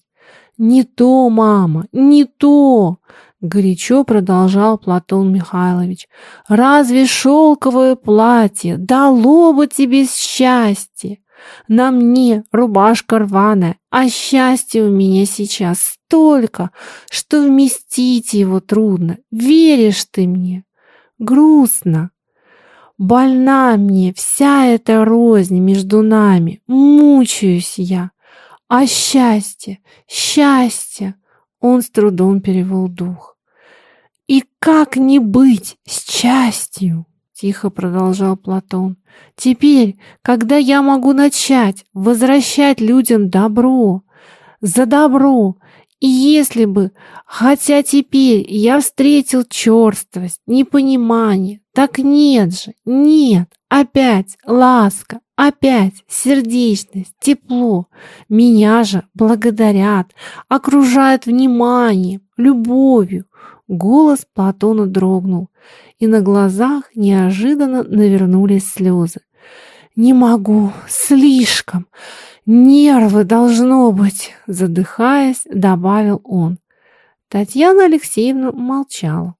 «Не то, мама, не то!» Горячо продолжал Платон Михайлович. «Разве шелковое платье дало бы тебе счастье? На мне рубашка рваная, а счастья у меня сейчас столько, что вместить его трудно. Веришь ты мне? Грустно. Больна мне вся эта рознь между нами, мучаюсь я. А счастье, счастье, он с трудом перевел дух. И как не быть счастью? Тихо продолжал Платон. Теперь, когда я могу начать возвращать людям добро, за добро, и если бы, хотя теперь я встретил черствость, непонимание, так нет же, нет, опять ласка, опять сердечность, тепло. Меня же благодарят, окружают вниманием, любовью. Голос Платона дрогнул, и на глазах неожиданно навернулись слезы. «Не могу, слишком, нервы должно быть», задыхаясь, добавил он. Татьяна Алексеевна молчала.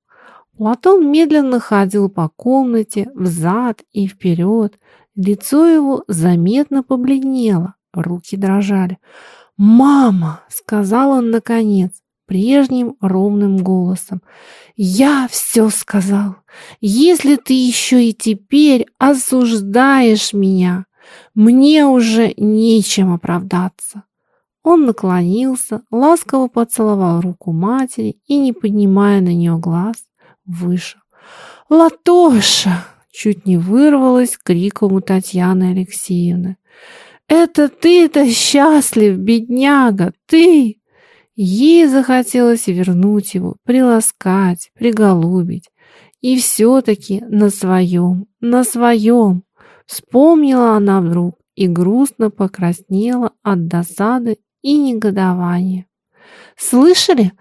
Платон медленно ходил по комнате, взад и вперед. Лицо его заметно побледнело, руки дрожали. «Мама!» — сказал он наконец, прежним ровным голосом. «Я все сказал. Если ты еще и теперь осуждаешь меня, мне уже нечем оправдаться». Он наклонился, ласково поцеловал руку матери и, не поднимая на нее глаз, вышел. «Латоша!» — чуть не вырвалась криком у Татьяны Алексеевны. «Это ты-то счастлив, бедняга, ты!» Ей захотелось вернуть его, приласкать, приголубить. И все-таки на своем, на своем. Вспомнила она вдруг и грустно покраснела от досады и негодования. «Слышали?»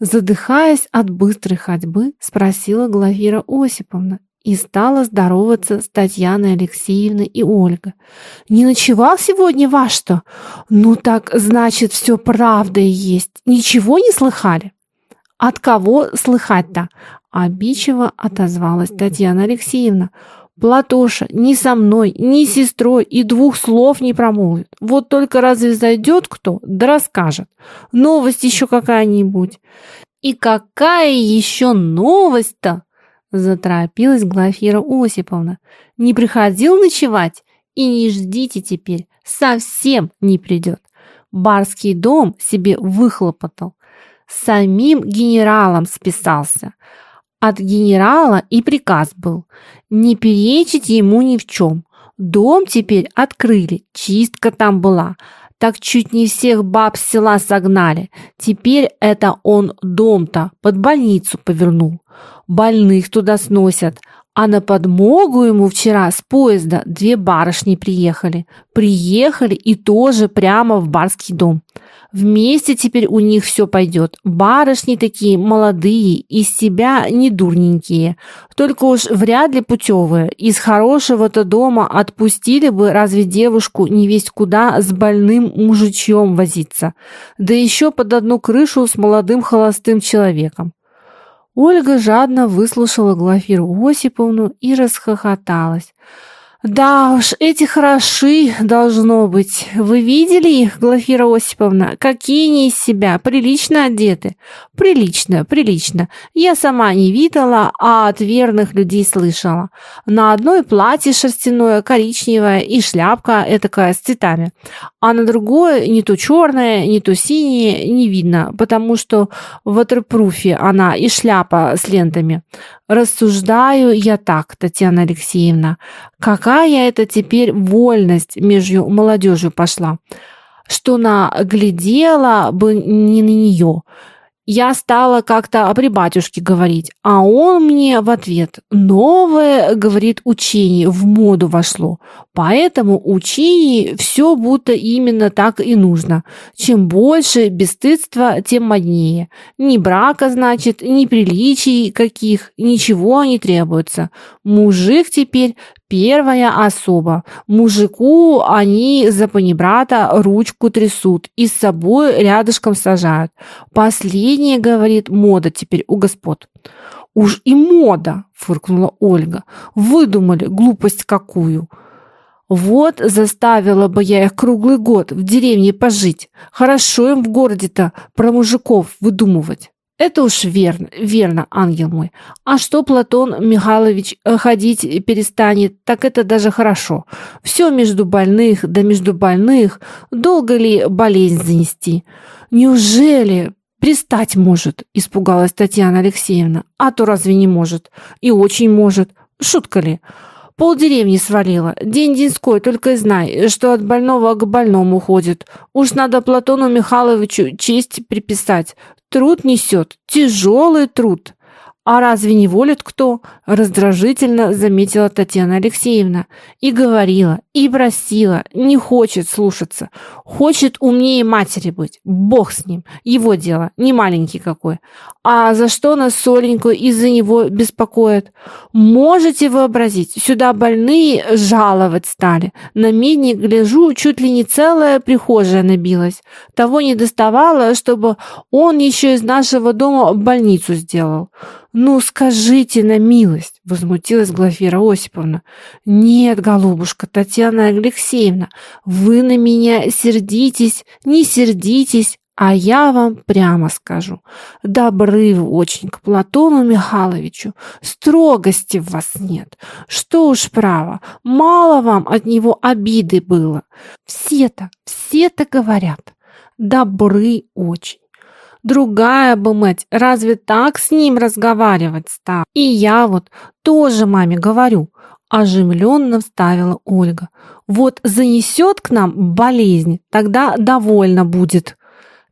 Задыхаясь от быстрой ходьбы, спросила Глафира Осиповна и стала здороваться с Татьяной Алексеевной и Ольгой. «Не ночевал сегодня ваш что? Ну так, значит, все правда и есть. Ничего не слыхали?» «От кого слыхать-то?» Обидчиво отозвалась Татьяна Алексеевна. Платоша ни со мной, ни с сестрой и двух слов не промолвит. Вот только разве зайдет кто, да расскажет. Новость еще какая-нибудь. И какая еще новость-то? Заторопилась Глафира Осиповна. Не приходил ночевать? И не ждите теперь, совсем не придет. Барский дом себе выхлопотал. Самим генералом списался. От генерала и приказ был не перечить ему ни в чем. Дом теперь открыли, чистка там была. Так чуть не всех баб с села согнали. Теперь это он дом-то под больницу повернул. Больных туда сносят. А на подмогу ему вчера с поезда две барышни приехали. Приехали и тоже прямо в барский дом. Вместе теперь у них все пойдет. Барышни такие молодые, из себя не дурненькие. Только уж вряд ли путевые. Из хорошего-то дома отпустили бы разве девушку не весть куда с больным мужичьем возиться. Да еще под одну крышу с молодым холостым человеком. Ольга жадно выслушала Глафиру Осиповну и расхохоталась. Да уж, эти хороши должно быть. Вы видели их, Глафира Осиповна? Какие они из себя, прилично одеты. Прилично, прилично. Я сама не видела, а от верных людей слышала. На одной платье шерстяное, коричневое и шляпка этакая с цветами. А на другой не то черное, не то синее, не видно, потому что в ватерпруфе она и шляпа с лентами. Рассуждаю я так, Татьяна Алексеевна. Какая это теперь вольность между молодежью пошла, что наглядела бы не на нее. Я стала как-то при батюшке говорить, а он мне в ответ «Новое, — говорит, — учение в моду вошло, поэтому учение все будто именно так и нужно. Чем больше бесстыдства, тем моднее. Ни брака, значит, ни приличий каких, ничего не требуется. Мужик теперь Первая особа. Мужику они за панибрата ручку трясут и с собой рядышком сажают. Последнее, говорит, мода теперь у господ. «Уж и мода!» – фыркнула Ольга. «Выдумали глупость какую!» Вот заставила бы я их круглый год в деревне пожить. Хорошо им в городе-то про мужиков выдумывать. Это уж верно, верно, ангел мой. А что Платон Михайлович э, ходить перестанет, так это даже хорошо. Все между больных, да между больных, долго ли болезнь занести? Неужели пристать может, испугалась Татьяна Алексеевна. А то разве не может? И очень может. Шутка ли? Пол деревни свалила. День-деньской, только и знай, что от больного к больному ходит. Уж надо Платону Михайловичу честь приписать. Труд несет, тяжелый труд. А разве не волит кто? Раздражительно заметила Татьяна Алексеевна. И говорила, и просила, не хочет слушаться. Хочет умнее матери быть. Бог с ним. Его дело, не маленький какой. А за что нас Соленьку из-за него беспокоят? Можете вообразить, сюда больные жаловать стали. На медник, гляжу, чуть ли не целая прихожая набилась. Того не доставало, чтобы он еще из нашего дома больницу сделал. «Ну, скажите на милость!» — возмутилась Глафира Осиповна. «Нет, голубушка, Татьяна Алексеевна, вы на меня сердитесь, не сердитесь, а я вам прямо скажу. Добры вы очень к Платону Михайловичу, строгости в вас нет. Что уж право, мало вам от него обиды было. Все-то, все-то говорят, добры очень. Другая бы мать, разве так с ним разговаривать стала? И я вот тоже маме говорю, оживленно вставила Ольга. Вот занесет к нам болезнь, тогда довольно будет.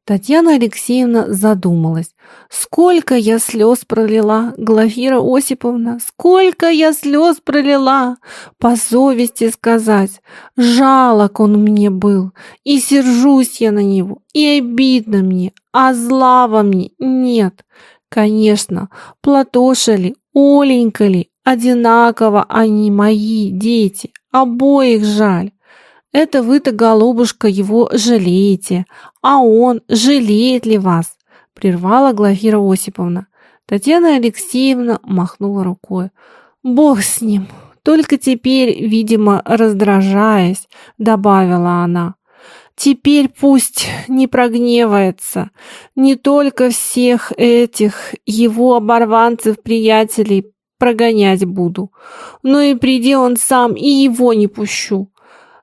Татьяна Алексеевна задумалась. «Сколько я слез пролила, Глафира Осиповна, сколько я слез пролила! По совести сказать, жалок он мне был, и сержусь я на него, и обидно мне, а зла во мне нет. Конечно, Платоша ли, Оленька ли, одинаково они мои дети, обоих жаль. Это вы-то, голубушка, его жалеете, а он жалеет ли вас? Прервала Глафира Осиповна. Татьяна Алексеевна махнула рукой. Бог с ним. Только теперь, видимо, раздражаясь, добавила она. Теперь пусть не прогневается. Не только всех этих его оборванцев-приятелей прогонять буду, но и приди он сам, и его не пущу.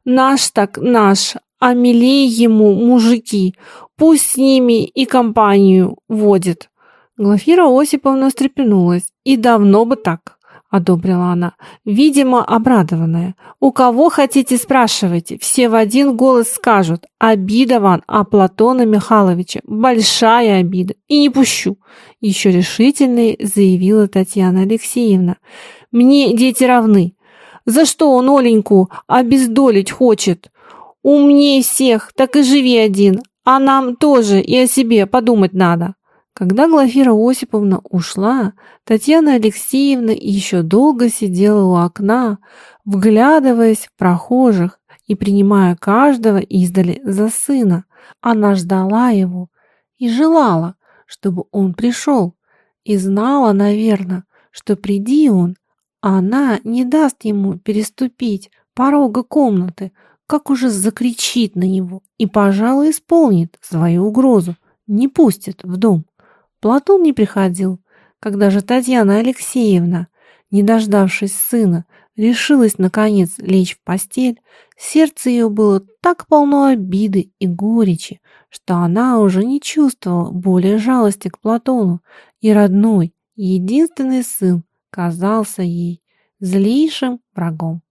Наш так наш, а милее ему мужики, пусть с ними и компанию водит. Глафира Осиповна встрепенулась. И давно бы так, одобрила она, видимо, обрадованная. У кого хотите спрашивайте, все в один голос скажут. Обида вам о Платона Михайловича, большая обида, и не пущу, еще решительней заявила Татьяна Алексеевна. Мне дети равны, за что он Оленьку обездолить хочет? Умнее всех, так и живи один, а нам тоже и о себе подумать надо. Когда Глафира Осиповна ушла, Татьяна Алексеевна еще долго сидела у окна, вглядываясь в прохожих и принимая каждого издали за сына. Она ждала его и желала, чтобы он пришел, и знала, наверное, что приди он, она не даст ему переступить порога комнаты, как уже закричит на него и, пожалуй, исполнит свою угрозу, не пустит в дом. Платон не приходил. Когда же Татьяна Алексеевна, не дождавшись сына, решилась, наконец, лечь в постель, сердце ее было так полно обиды и горечи, что она уже не чувствовала более жалости к Платону, и родной, единственный сын казался ей злейшим врагом.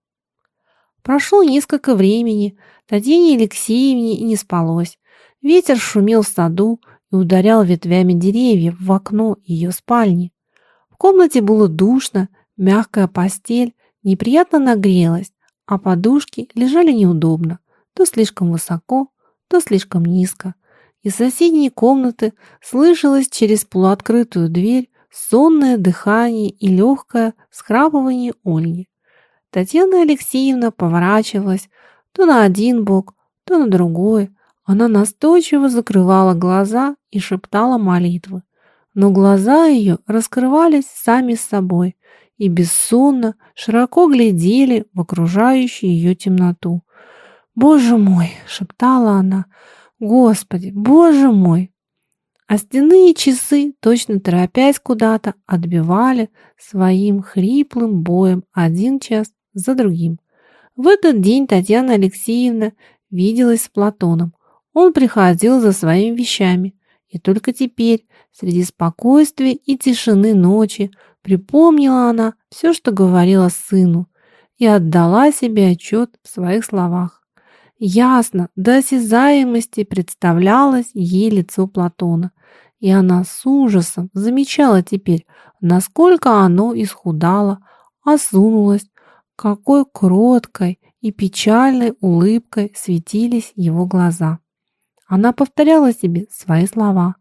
Прошло несколько времени, Татьяне Алексеевне и не спалось. Ветер шумел в саду и ударял ветвями деревьев в окно ее спальни. В комнате было душно, мягкая постель неприятно нагрелась, а подушки лежали неудобно, то слишком высоко, то слишком низко. Из соседней комнаты слышалось через полуоткрытую дверь сонное дыхание и легкое схрапывание Ольги. Татьяна Алексеевна поворачивалась то на один бок, то на другой. Она настойчиво закрывала глаза и шептала молитвы. Но глаза ее раскрывались сами собой и бессонно, широко глядели в окружающую ее темноту. «Боже мой!» — шептала она. «Господи, боже мой!» А стенные часы, точно торопясь куда-то, отбивали своим хриплым боем один час за другим. В этот день Татьяна Алексеевна виделась с Платоном. Он приходил за своими вещами, и только теперь, среди спокойствия и тишины ночи, припомнила она все, что говорила сыну, и отдала себе отчет в своих словах. Ясно, до осязаемости представлялось ей лицо Платона, и она с ужасом замечала теперь, насколько оно исхудало, осунулось, какой кроткой и печальной улыбкой светились его глаза. Она повторяла себе свои слова,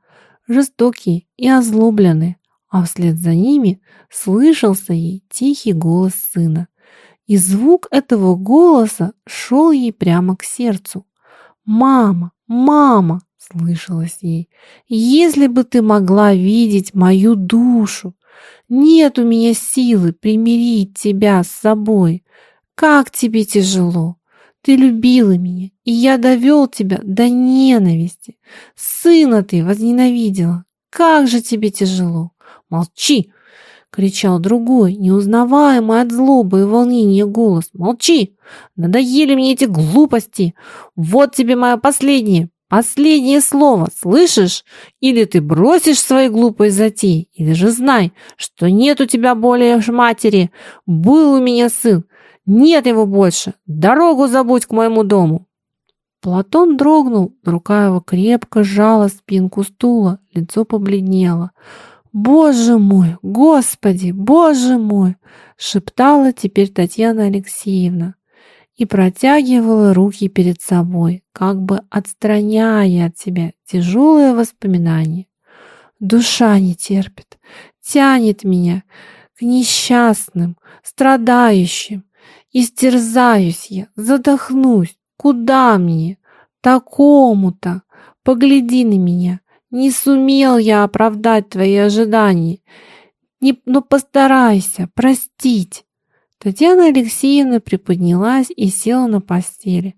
жестокие и озлобленные, а вслед за ними слышался ей тихий голос сына. И звук этого голоса шел ей прямо к сердцу. «Мама! Мама!» — слышалось ей. «Если бы ты могла видеть мою душу! Нет у меня силы примирить тебя с собой. Как тебе тяжело! Ты любила меня, и я довел тебя до ненависти. Сына ты возненавидела. Как же тебе тяжело! Молчи!» — кричал другой, неузнаваемый от злобы и волнения голос. «Молчи! Надоели мне эти глупости! Вот тебе мое последнее, последнее слово, слышишь? Или ты бросишь свои глупые затеи, или же знай, что нет у тебя более матери. Был у меня сын, нет его больше. Дорогу забудь к моему дому!» Платон дрогнул, рука его крепко сжала спинку стула, лицо побледнело. «Боже мой! Господи! Боже мой!» шептала теперь Татьяна Алексеевна и протягивала руки перед собой, как бы отстраняя от себя тяжелые воспоминания. Душа не терпит, тянет меня к несчастным, страдающим. Истерзаюсь я, задохнусь. Куда мне? Такому-то. Погляди на меня. Не сумел я оправдать твои ожидания. Не, но постарайся простить. Татьяна Алексеевна приподнялась и села на постели.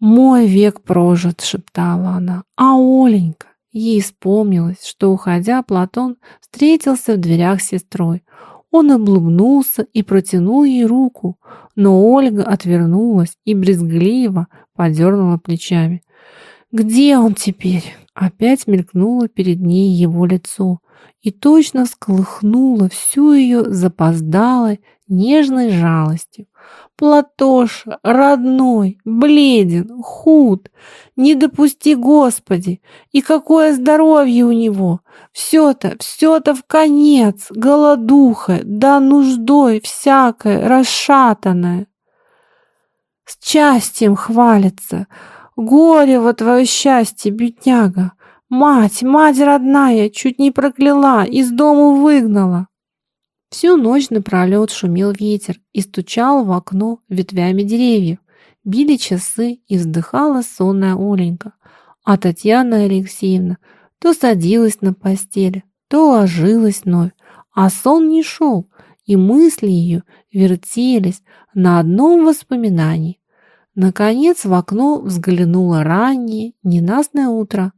«Мой век прожит», — шептала она. «А Оленька?» Ей вспомнилось, что, уходя, Платон встретился в дверях с сестрой. Он облыбнулся и протянул ей руку, но Ольга отвернулась и брезгливо подернула плечами. «Где он теперь?» Опять мелькнуло перед ней его лицо и точно всколыхнуло всю ее запоздалой, нежной жалостью. Платоша, родной, бледен, худ, не допусти, Господи, и какое здоровье у него! Все-то, все-то в конец, голодуха, да нуждой всякое, расшатанное. С счастьем хвалится, Горе во твое счастье, бедняга! Мать, мать родная, чуть не прокляла, из дому выгнала!» Всю ночь напролет шумел ветер и стучал в окно ветвями деревьев. Били часы и вздыхала сонная Оленька. А Татьяна Алексеевна то садилась на постели, то ложилась вновь, а сон не шел, и мысли ее вертелись на одном воспоминании. Наконец в окно взглянуло раннее, ненастное утро.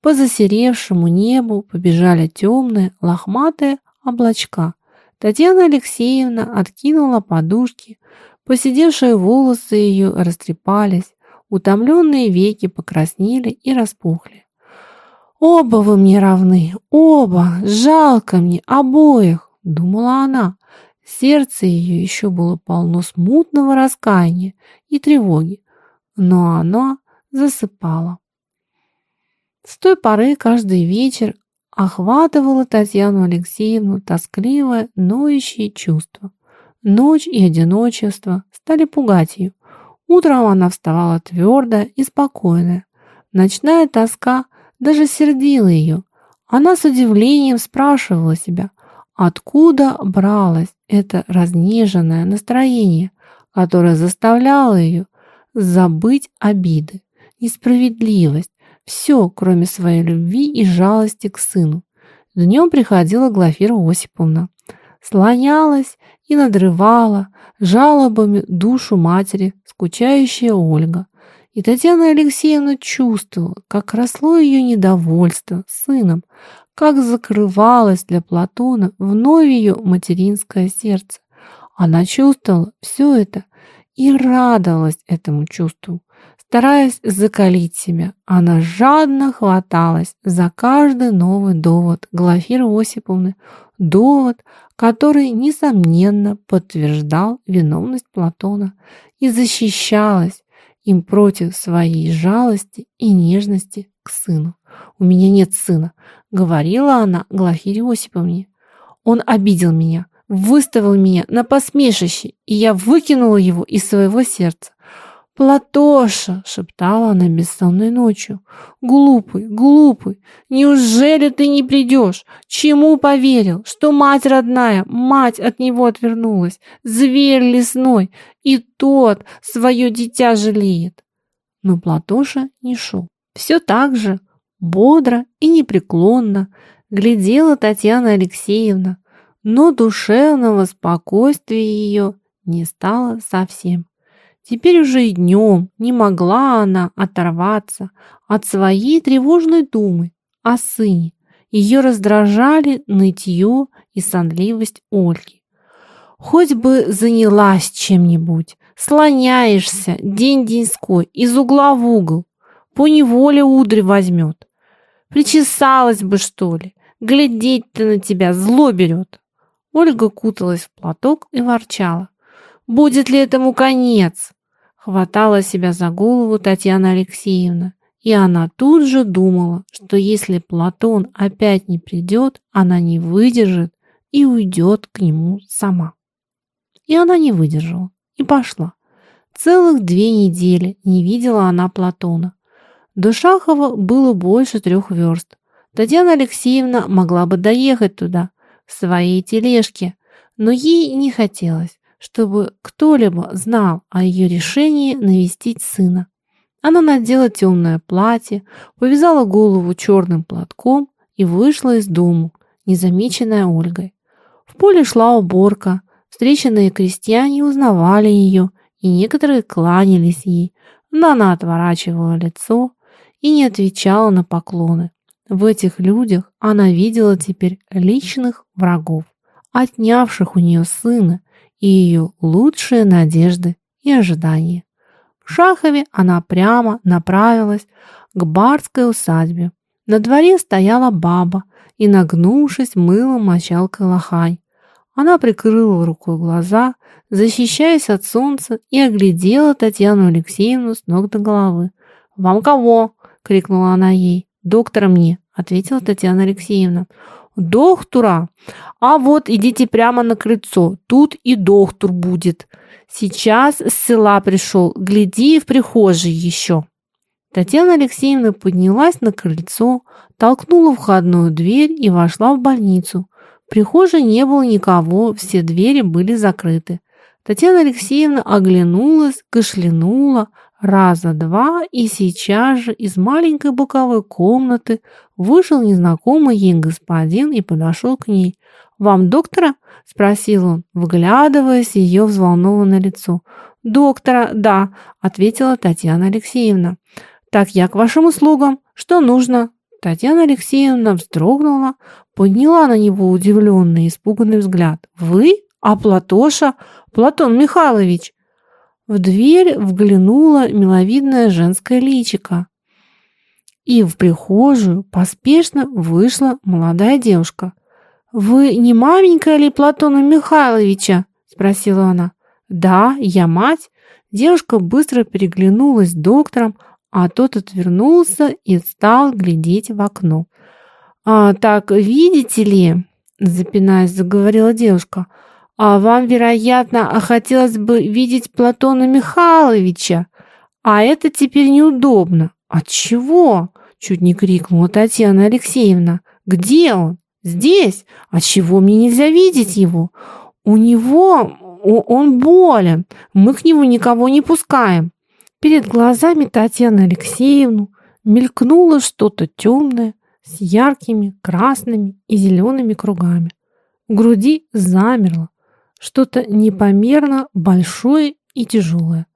По засеревшему небу побежали темные, лохматые облачка. Татьяна Алексеевна откинула подушки, посидевшие волосы ее растрепались, утомленные веки покраснели и распухли. «Оба вы мне равны, оба! Жалко мне обоих!» — думала она. Сердце ее еще было полно смутного раскаяния и тревоги, но оно засыпало. С той поры каждый вечер охватывало Татьяну Алексеевну тоскливое, ноющее чувство. Ночь и одиночество стали пугать ее. Утром она вставала твердая и спокойная. Ночная тоска даже сердила ее. Она с удивлением спрашивала себя, откуда бралось это разнеженное настроение, которое заставляло ее забыть обиды, несправедливость, все, кроме своей любви и жалости к сыну. Днем приходила Глафира Осиповна, слонялась и надрывала жалобами душу матери скучающая Ольга. И Татьяна Алексеевна чувствовала, как росло ее недовольство сыном, как закрывалось для Платона вновь ее материнское сердце. Она чувствовала все это и радовалась этому чувству. Стараясь закалить себя, она жадно хваталась за каждый новый довод Глафиры Осиповны, довод, который, несомненно, подтверждал виновность Платона и защищалась им против своей жалости и нежности к сыну. «У меня нет сына», — говорила она Глафире Осиповне. «Он обидел меня, выставил меня на посмешище, и я выкинула его из своего сердца. «Платоша!» — шептала она бессонной ночью. «Глупый, глупый! Неужели ты не придешь? Чему поверил? Что мать родная, мать от него отвернулась, зверь лесной, и тот свое дитя жалеет!» Но Платоша не шел. Все так же, бодро и непреклонно, глядела Татьяна Алексеевна, но душевного спокойствия ее не стало совсем. Теперь уже и днем не могла она оторваться от своей тревожной думы о сыне. Ее раздражали нытье и сонливость Ольги. Хоть бы занялась чем-нибудь, слоняешься день-деньской из угла в угол, по неволе удри возьмет. Причесалась бы, что ли, глядеть-то на тебя зло берет. Ольга куталась в платок и ворчала. Будет ли этому конец? Хватала себя за голову Татьяна Алексеевна. И она тут же думала, что если Платон опять не придет, она не выдержит и уйдет к нему сама. И она не выдержала и пошла. Целых две недели не видела она Платона. До Шахова было больше трех верст. Татьяна Алексеевна могла бы доехать туда в своей тележке, но ей не хотелось чтобы кто-либо знал о ее решении навестить сына. Она надела темное платье, повязала голову черным платком и вышла из дому, незамеченная Ольгой. В поле шла уборка, встреченные крестьяне узнавали ее, и некоторые кланялись ей, но она отворачивала лицо и не отвечала на поклоны. В этих людях она видела теперь личных врагов, отнявших у нее сына и ее лучшие надежды и ожидания. В Шахове она прямо направилась к барской усадьбе. На дворе стояла баба и, нагнувшись, мыла мочалкой лохань. Она прикрыла рукой глаза, защищаясь от солнца, и оглядела Татьяну Алексеевну с ног до головы. «Вам кого?» — крикнула она ей. «Доктора мне», — ответила Татьяна Алексеевна доктора. А вот идите прямо на крыльцо, тут и доктор будет. Сейчас с села пришел, гляди в прихожей еще. Татьяна Алексеевна поднялась на крыльцо, толкнула входную дверь и вошла в больницу. В прихожей не было никого, все двери были закрыты. Татьяна Алексеевна оглянулась, кашлянула, раза два, и сейчас же из маленькой боковой комнаты вышел незнакомый ей господин и подошел к ней. Вам доктора?» – спросил он, вглядываясь в ее взволнованное лицо. «Доктора, да», – ответила Татьяна Алексеевна. «Так я к вашим услугам. Что нужно?» Татьяна Алексеевна вздрогнула, подняла на него удивленный, испуганный взгляд. «Вы? А Платоша? Платон Михайлович?» В дверь вглянула миловидная женская личика. И в прихожую поспешно вышла молодая девушка. «Вы не маменька ли Платона Михайловича?» – спросила она. «Да, я мать». Девушка быстро переглянулась с доктором, а тот отвернулся и стал глядеть в окно. «А, «Так, видите ли», – запинаясь, заговорила девушка, «а вам, вероятно, хотелось бы видеть Платона Михайловича, а это теперь неудобно. От чего?» – чуть не крикнула Татьяна Алексеевна. «Где он?» Здесь? А чего мне нельзя видеть его? У него... Он болен. Мы к нему никого не пускаем. Перед глазами Татьяны Алексеевну мелькнуло что-то темное с яркими красными и зелеными кругами. В груди замерло что-то непомерно большое и тяжелое.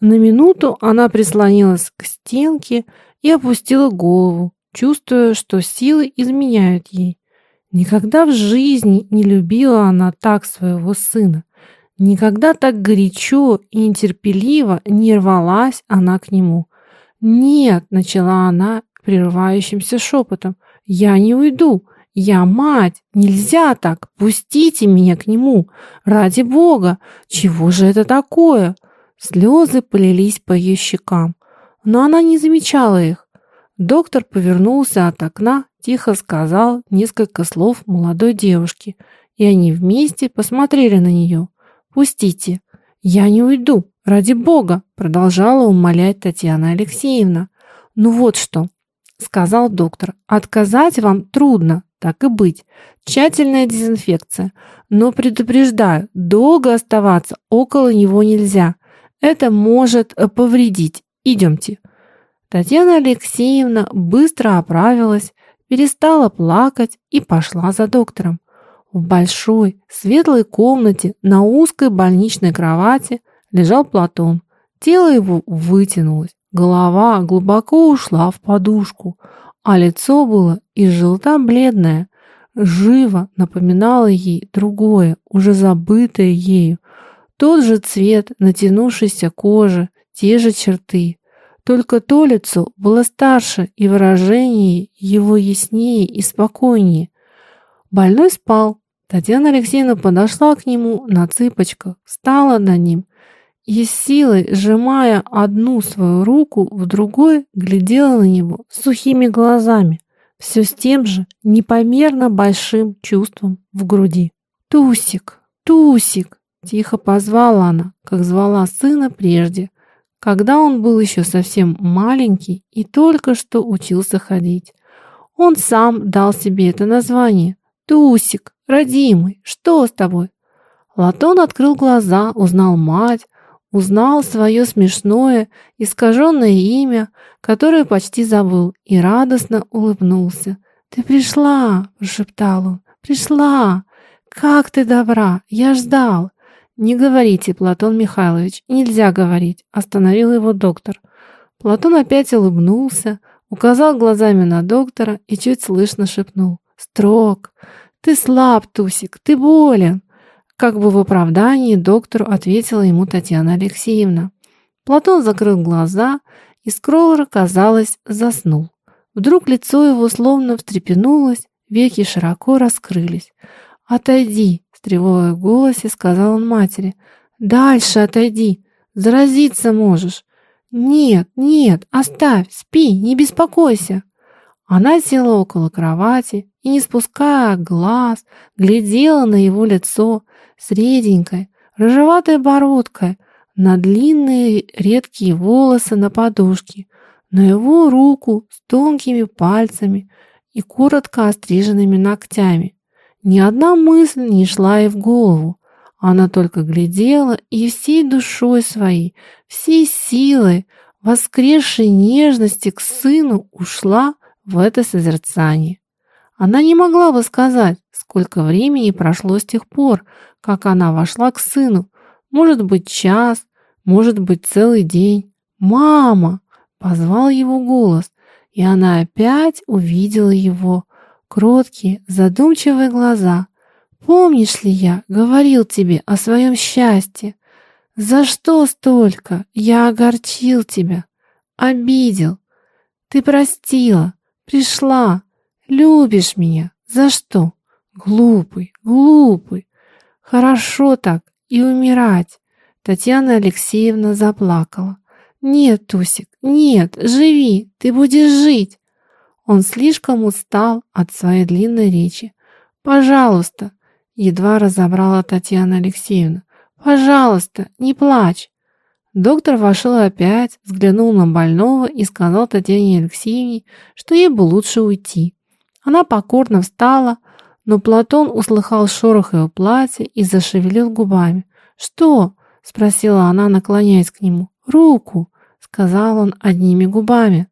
На минуту она прислонилась к стенке и опустила голову, чувствуя, что силы изменяют ей. Никогда в жизни не любила она так своего сына. Никогда так горячо и нетерпеливо не рвалась она к нему. «Нет», — начала она прерывающимся шепотом, — «я не уйду, я мать, нельзя так, пустите меня к нему, ради Бога, чего же это такое?» Слезы полились по ее щекам, но она не замечала их. Доктор повернулся от окна тихо сказал несколько слов молодой девушке, и они вместе посмотрели на нее. «Пустите! Я не уйду! Ради Бога!» продолжала умолять Татьяна Алексеевна. «Ну вот что!» сказал доктор. «Отказать вам трудно, так и быть. Тщательная дезинфекция. Но предупреждаю, долго оставаться около него нельзя. Это может повредить. Идемте». Татьяна Алексеевна быстро оправилась перестала плакать и пошла за доктором. В большой, светлой комнате на узкой больничной кровати лежал Платон. Тело его вытянулось, голова глубоко ушла в подушку, а лицо было из желта бледное, живо напоминало ей другое, уже забытое ею. Тот же цвет натянувшейся кожи, те же черты. Только то лицо было старше, и выражение его яснее и спокойнее. Больной спал. Татьяна Алексеевна подошла к нему на цыпочках, встала над ним и силой, сжимая одну свою руку в другой, глядела на него сухими глазами, все с тем же непомерно большим чувством в груди. «Тусик! Тусик!» — тихо позвала она, как звала сына прежде — когда он был еще совсем маленький и только что учился ходить. Он сам дал себе это название. «Тусик, родимый, что с тобой?» Латон открыл глаза, узнал мать, узнал свое смешное, искаженное имя, которое почти забыл, и радостно улыбнулся. «Ты пришла!» – прошептал он. «Пришла! Как ты добра! Я ждал! «Не говорите, Платон Михайлович, нельзя говорить», — остановил его доктор. Платон опять улыбнулся, указал глазами на доктора и чуть слышно шепнул. «Строг! Ты слаб, Тусик, ты болен!» Как бы в оправдании доктору ответила ему Татьяна Алексеевна. Платон закрыл глаза, и Скроллер, казалось, заснул. Вдруг лицо его словно встрепенулось, веки широко раскрылись. «Отойди!» С тревогой голосе сказал он матери. «Дальше отойди, заразиться можешь». «Нет, нет, оставь, спи, не беспокойся». Она села около кровати и, не спуская глаз, глядела на его лицо с реденькой, бородкой, на длинные редкие волосы на подушке, на его руку с тонкими пальцами и коротко остриженными ногтями. Ни одна мысль не шла ей в голову. Она только глядела и всей душой своей, всей силой, воскресшей нежности к сыну ушла в это созерцание. Она не могла бы сказать, сколько времени прошло с тех пор, как она вошла к сыну. Может быть, час, может быть, целый день. «Мама!» — позвал его голос, и она опять увидела его. Кроткие, задумчивые глаза. «Помнишь ли я говорил тебе о своем счастье? За что столько? Я огорчил тебя, обидел. Ты простила, пришла, любишь меня. За что? Глупый, глупый. Хорошо так и умирать. Татьяна Алексеевна заплакала. «Нет, Тусик, нет, живи, ты будешь жить!» Он слишком устал от своей длинной речи. «Пожалуйста!» — едва разобрала Татьяна Алексеевна. «Пожалуйста, не плачь!» Доктор вошел опять, взглянул на больного и сказал Татьяне Алексеевне, что ей бы лучше уйти. Она покорно встала, но Платон услыхал шорох его платья и зашевелил губами. «Что?» — спросила она, наклоняясь к нему. «Руку!» — сказал он одними губами.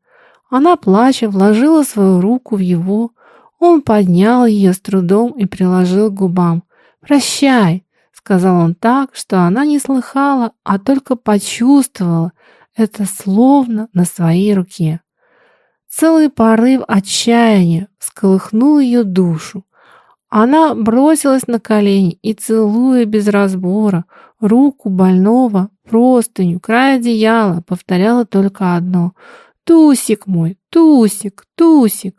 Она, плача, вложила свою руку в его. Он поднял ее с трудом и приложил к губам. «Прощай!» — сказал он так, что она не слыхала, а только почувствовала это словно на своей руке. Целый порыв отчаяния всколыхнул ее душу. Она бросилась на колени и, целуя без разбора руку больного, простыню, край одеяла, повторяла только одно. «Тусик мой, Тусик, Тусик!»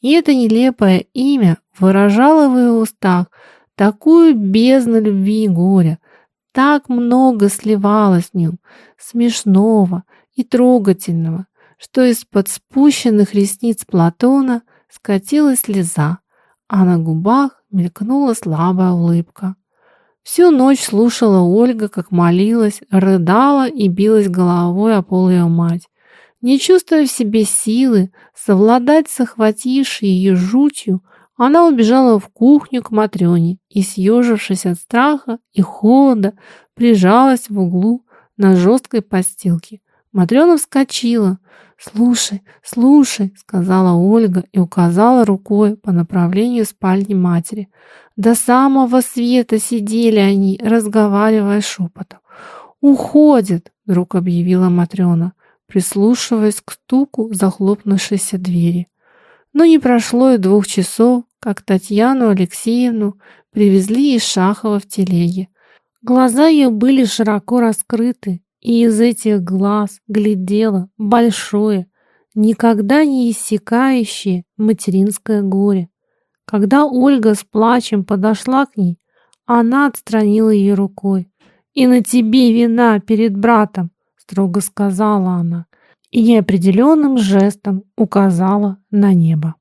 И это нелепое имя выражало в ее устах такую бездну любви и горя, так много сливалось в нем смешного и трогательного, что из-под спущенных ресниц Платона скатилась слеза а на губах мелькнула слабая улыбка. Всю ночь слушала Ольга, как молилась, рыдала и билась головой о пол ее мать. Не чувствуя в себе силы совладать с охватившей ее жутью, она убежала в кухню к Матрёне и, съежившись от страха и холода, прижалась в углу на жесткой постилке. Матрёна вскочила. «Слушай, слушай», — сказала Ольга и указала рукой по направлению спальни матери. До самого света сидели они, разговаривая шепотом. «Уходят!» — вдруг объявила Матрёна, прислушиваясь к стуку захлопнувшейся двери. Но не прошло и двух часов, как Татьяну Алексеевну привезли из Шахова в телеге. Глаза ее были широко раскрыты, и из этих глаз глядело большое, никогда не иссякающее материнское горе. Когда Ольга с плачем подошла к ней, она отстранила ее рукой. «И на тебе вина перед братом», — строго сказала она, и неопределенным жестом указала на небо.